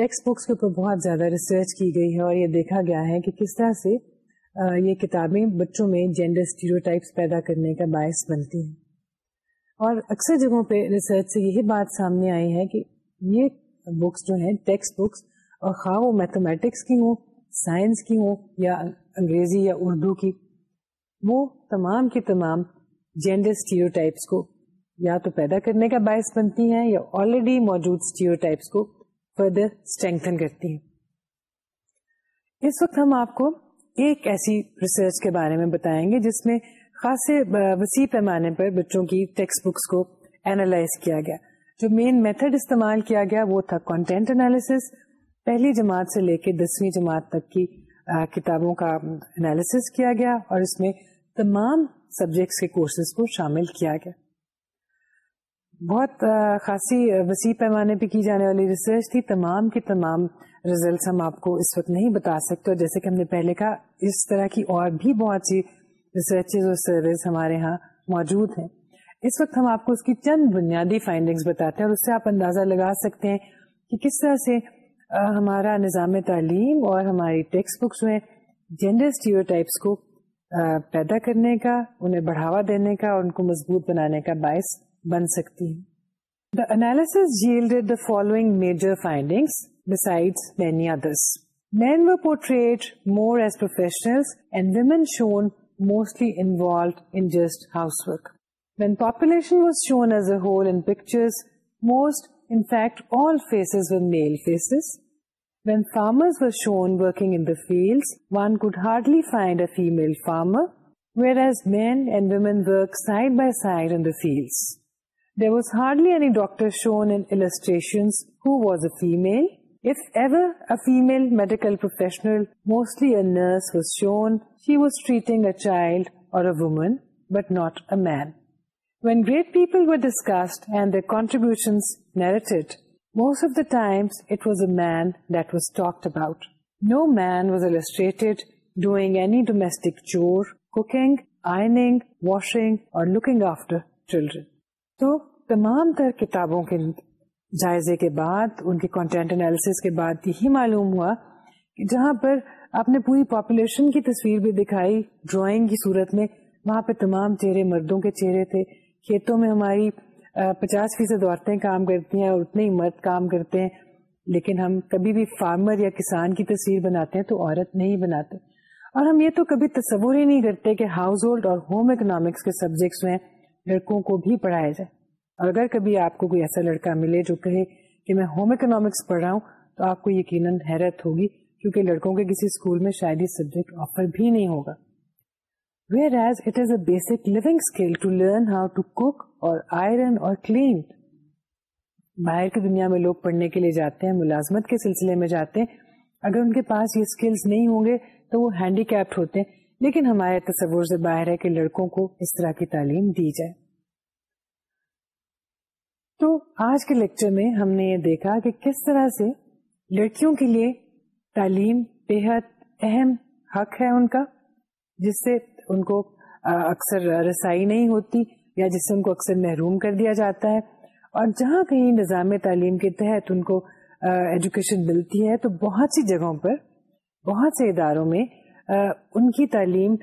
ٹیکسٹ بکس کے اوپر بہت زیادہ ریسرچ کی گئی ہے اور یہ دیکھا گیا ہے کہ کس طرح سے یہ کتابیں بچوں میں جینڈر اسٹیریو ٹائپس پیدا کرنے کا باعث بنتی ہیں اور اکثر جگہوں پہ ریسرچ سے یہی بات سامنے آئی ہے کہ یہ بکس جو ہیں ٹیکسٹ بکس اور خواہ وہ میتھمیٹکس کی ہوں سائنس کی ہوں یا انگریزی یا اردو کی وہ تمام کی تمام جینڈر کو یا تو پیدا کرنے کا باعث بنتی ہیں یا آلریڈی موجود کو فردر اسٹرینگن کرتی ہیں اس وقت ہم آپ کو ایک ایسی ریسرچ کے بارے میں بتائیں گے جس میں خاصے وسیع پیمانے پر بچوں کی ٹیکسٹ بکس کو اینالائز کیا گیا جو مین میتھڈ استعمال کیا گیا وہ تھا کانٹینٹ انالیس پہلی جماعت سے لے کے دسویں جماعت تک کی کتابوں کا انالیس کیا گیا اور اس میں تمام سبجیکٹس کے کورسز کو شامل کیا گیا بہت خاصی وسیع پیمانے پہ کی جانے والی ریسرچ تھی تمام کے تمام ریزلٹس ہم آپ کو اس وقت نہیں بتا سکتے اور جیسے کہ ہم نے پہلے کہا اس طرح کی اور بھی بہت سی ریسرچز اور سروس ہمارے ہاں موجود ہیں اس وقت ہم آپ کو اس کی چند بنیادی فائنڈنگز بتاتے ہیں اور اس سے آپ اندازہ لگا سکتے ہیں کہ کس طرح سے ہمارا نظام تعلیم اور ہماری ٹیکسٹ بکس میں جینڈر اسٹیو ٹائپس کو پیدا کرنے کا انہیں بڑھاوا دینے کا اور ان کو مضبوط بنانے کا باعث بن سکتی ہے the the following major finding others men portrayed more as professional and women shown mostly involved house work when population was shown as a whole picture were shown work fields one could hardly find a female farmer whereas men and women fields there was hardly doctor shown an illustration who was a female female medical mostly child or chore cooking ironing washing or looking after children تو تمام تر کتابوں کے جائزے کے بعد ان کے content analysis کے بعد یہی معلوم ہوا کہ جہاں پر آپ نے پوری پاپولیشن کی تصویر بھی دکھائی ڈرائنگ کی صورت میں وہاں پہ تمام چہرے مردوں کے چہرے تھے کھیتوں میں ہماری پچاس فیصد عورتیں کام کرتی ہیں اور اتنے ہی مرد کام کرتے ہیں لیکن ہم کبھی بھی فارمر یا کسان کی تصویر بناتے ہیں تو عورت نہیں بناتے اور ہم یہ تو کبھی تصور ہی نہیں کرتے کہ ہاؤس ہولڈ اور ہوم اکنامکس کے سبجیکٹس میں لڑکوں کو بھی پڑھایا جائے اگر کبھی آپ کو کوئی ایسا لڑکا ملے جو کہے کہ میں ہوم اکنامکس پڑھ رہا ہوں تو آپ کو یقیناً حیرت ہوگی کیونکہ لڑکوں کے کسی میں شاید یہ سبجیکٹ آفر بھی نہیں ہوگا whereas it is a basic living skill to to learn how or or iron clean باہر کی دنیا میں لوگ پڑھنے کے لیے جاتے ہیں ملازمت کے سلسلے میں جاتے ہیں اگر ان کے پاس یہ اسکلس نہیں ہوں گے تو وہ کیپڈ ہوتے ہیں لیکن ہمارے تصور سے باہر ہے کہ لڑکوں کو اس طرح کی تعلیم دی جائے تو آج کے لیکچر میں ہم نے یہ دیکھا کہ کس طرح سے لڑکیوں کے لیے تعلیم بے حد اہم حق ہے ان کا جس سے ان کو اکثر رسائی نہیں ہوتی یا جس سے ان کو اکثر محروم کر دیا جاتا ہے اور جہاں کہیں نظام تعلیم کے تحت ان کو ایجوکیشن ملتی ہے تو بہت سی جگہوں پر بہت سے اداروں میں ان کی تعلیم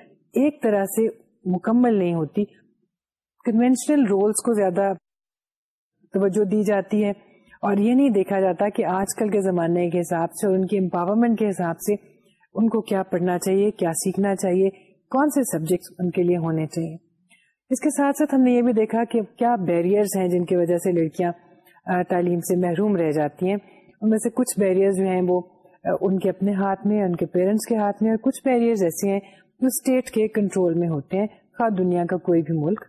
ایک طرح سے مکمل نہیں ہوتی کنوینشنل رولز کو زیادہ توجہ دی جاتی ہے اور یہ نہیں دیکھا جاتا کہ آج کل کے زمانے کے حساب سے اور ان کے امپاورمنٹ کے حساب سے ان کو کیا پڑھنا چاہیے کیا سیکھنا چاہیے کون سے سبجیکٹس ان کے لیے ہونے چاہیے اس کے ساتھ ساتھ ہم نے یہ بھی دیکھا کہ کیا بیریئرز ہیں جن کی وجہ سے لڑکیاں تعلیم سے محروم رہ جاتی ہیں ان میں سے کچھ بیریئرز جو ہیں وہ ان کے اپنے ہاتھ میں ان کے پیرنٹس کے ہاتھ میں اور کچھ بیریئرز ایسے ہیں جو اسٹیٹ کے کنٹرول میں ہوتے ہیں خاص دنیا کا کوئی بھی ملک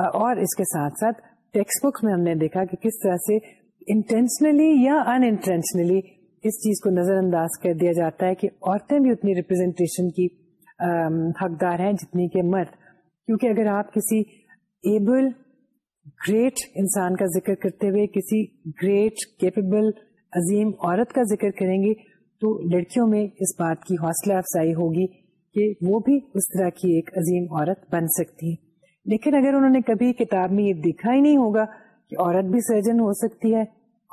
اور اس کے ساتھ ساتھ ٹیکسٹ بک میں ہم نے دیکھا کہ کس طرح سے انٹینشنلی یا ان انٹینشنلی اس چیز کو نظر انداز کر دیا جاتا ہے کہ عورتیں بھی اتنی ریپرزینٹیشن کی حقدار ہیں جتنی کہ مرد کیونکہ اگر آپ کسی ایبل گریٹ انسان کا ذکر کرتے ہوئے کسی گریٹ کیپیبل عظیم عورت کا ذکر کریں گے تو لڑکیوں میں اس بات کی حوصلہ افزائی ہوگی کہ وہ بھی اس طرح کی ایک عظیم عورت بن سکتی لیکن اگر انہوں نے کبھی کتاب میں یہ دیکھا ہی نہیں ہوگا کہ عورت بھی سرجن ہو سکتی ہے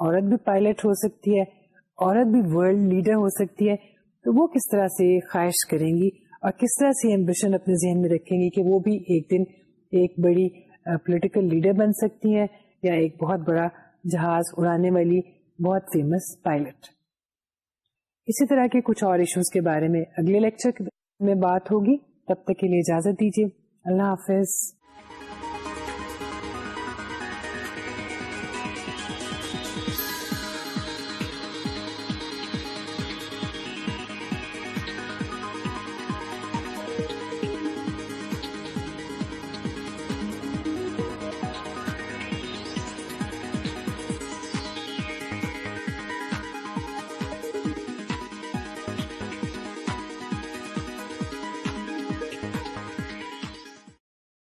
عورت بھی پائلٹ ہو سکتی ہے عورت بھی ورلڈ لیڈر ہو سکتی ہے تو وہ کس طرح سے خواہش کریں گی اور کس طرح سے ایمبیشن اپنے ذہن میں رکھیں گی کہ وہ بھی ایک دن ایک بڑی پولیٹیکل لیڈر بن سکتی ہیں یا ایک بہت بڑا جہاز اڑانے والی بہت فیمس پائلٹ اسی طرح کے کچھ اور ایشوز کے بارے میں اگلے لیکچر میں بات ہوگی تب تک کے لیے اجازت دیجیے اللہ حافظ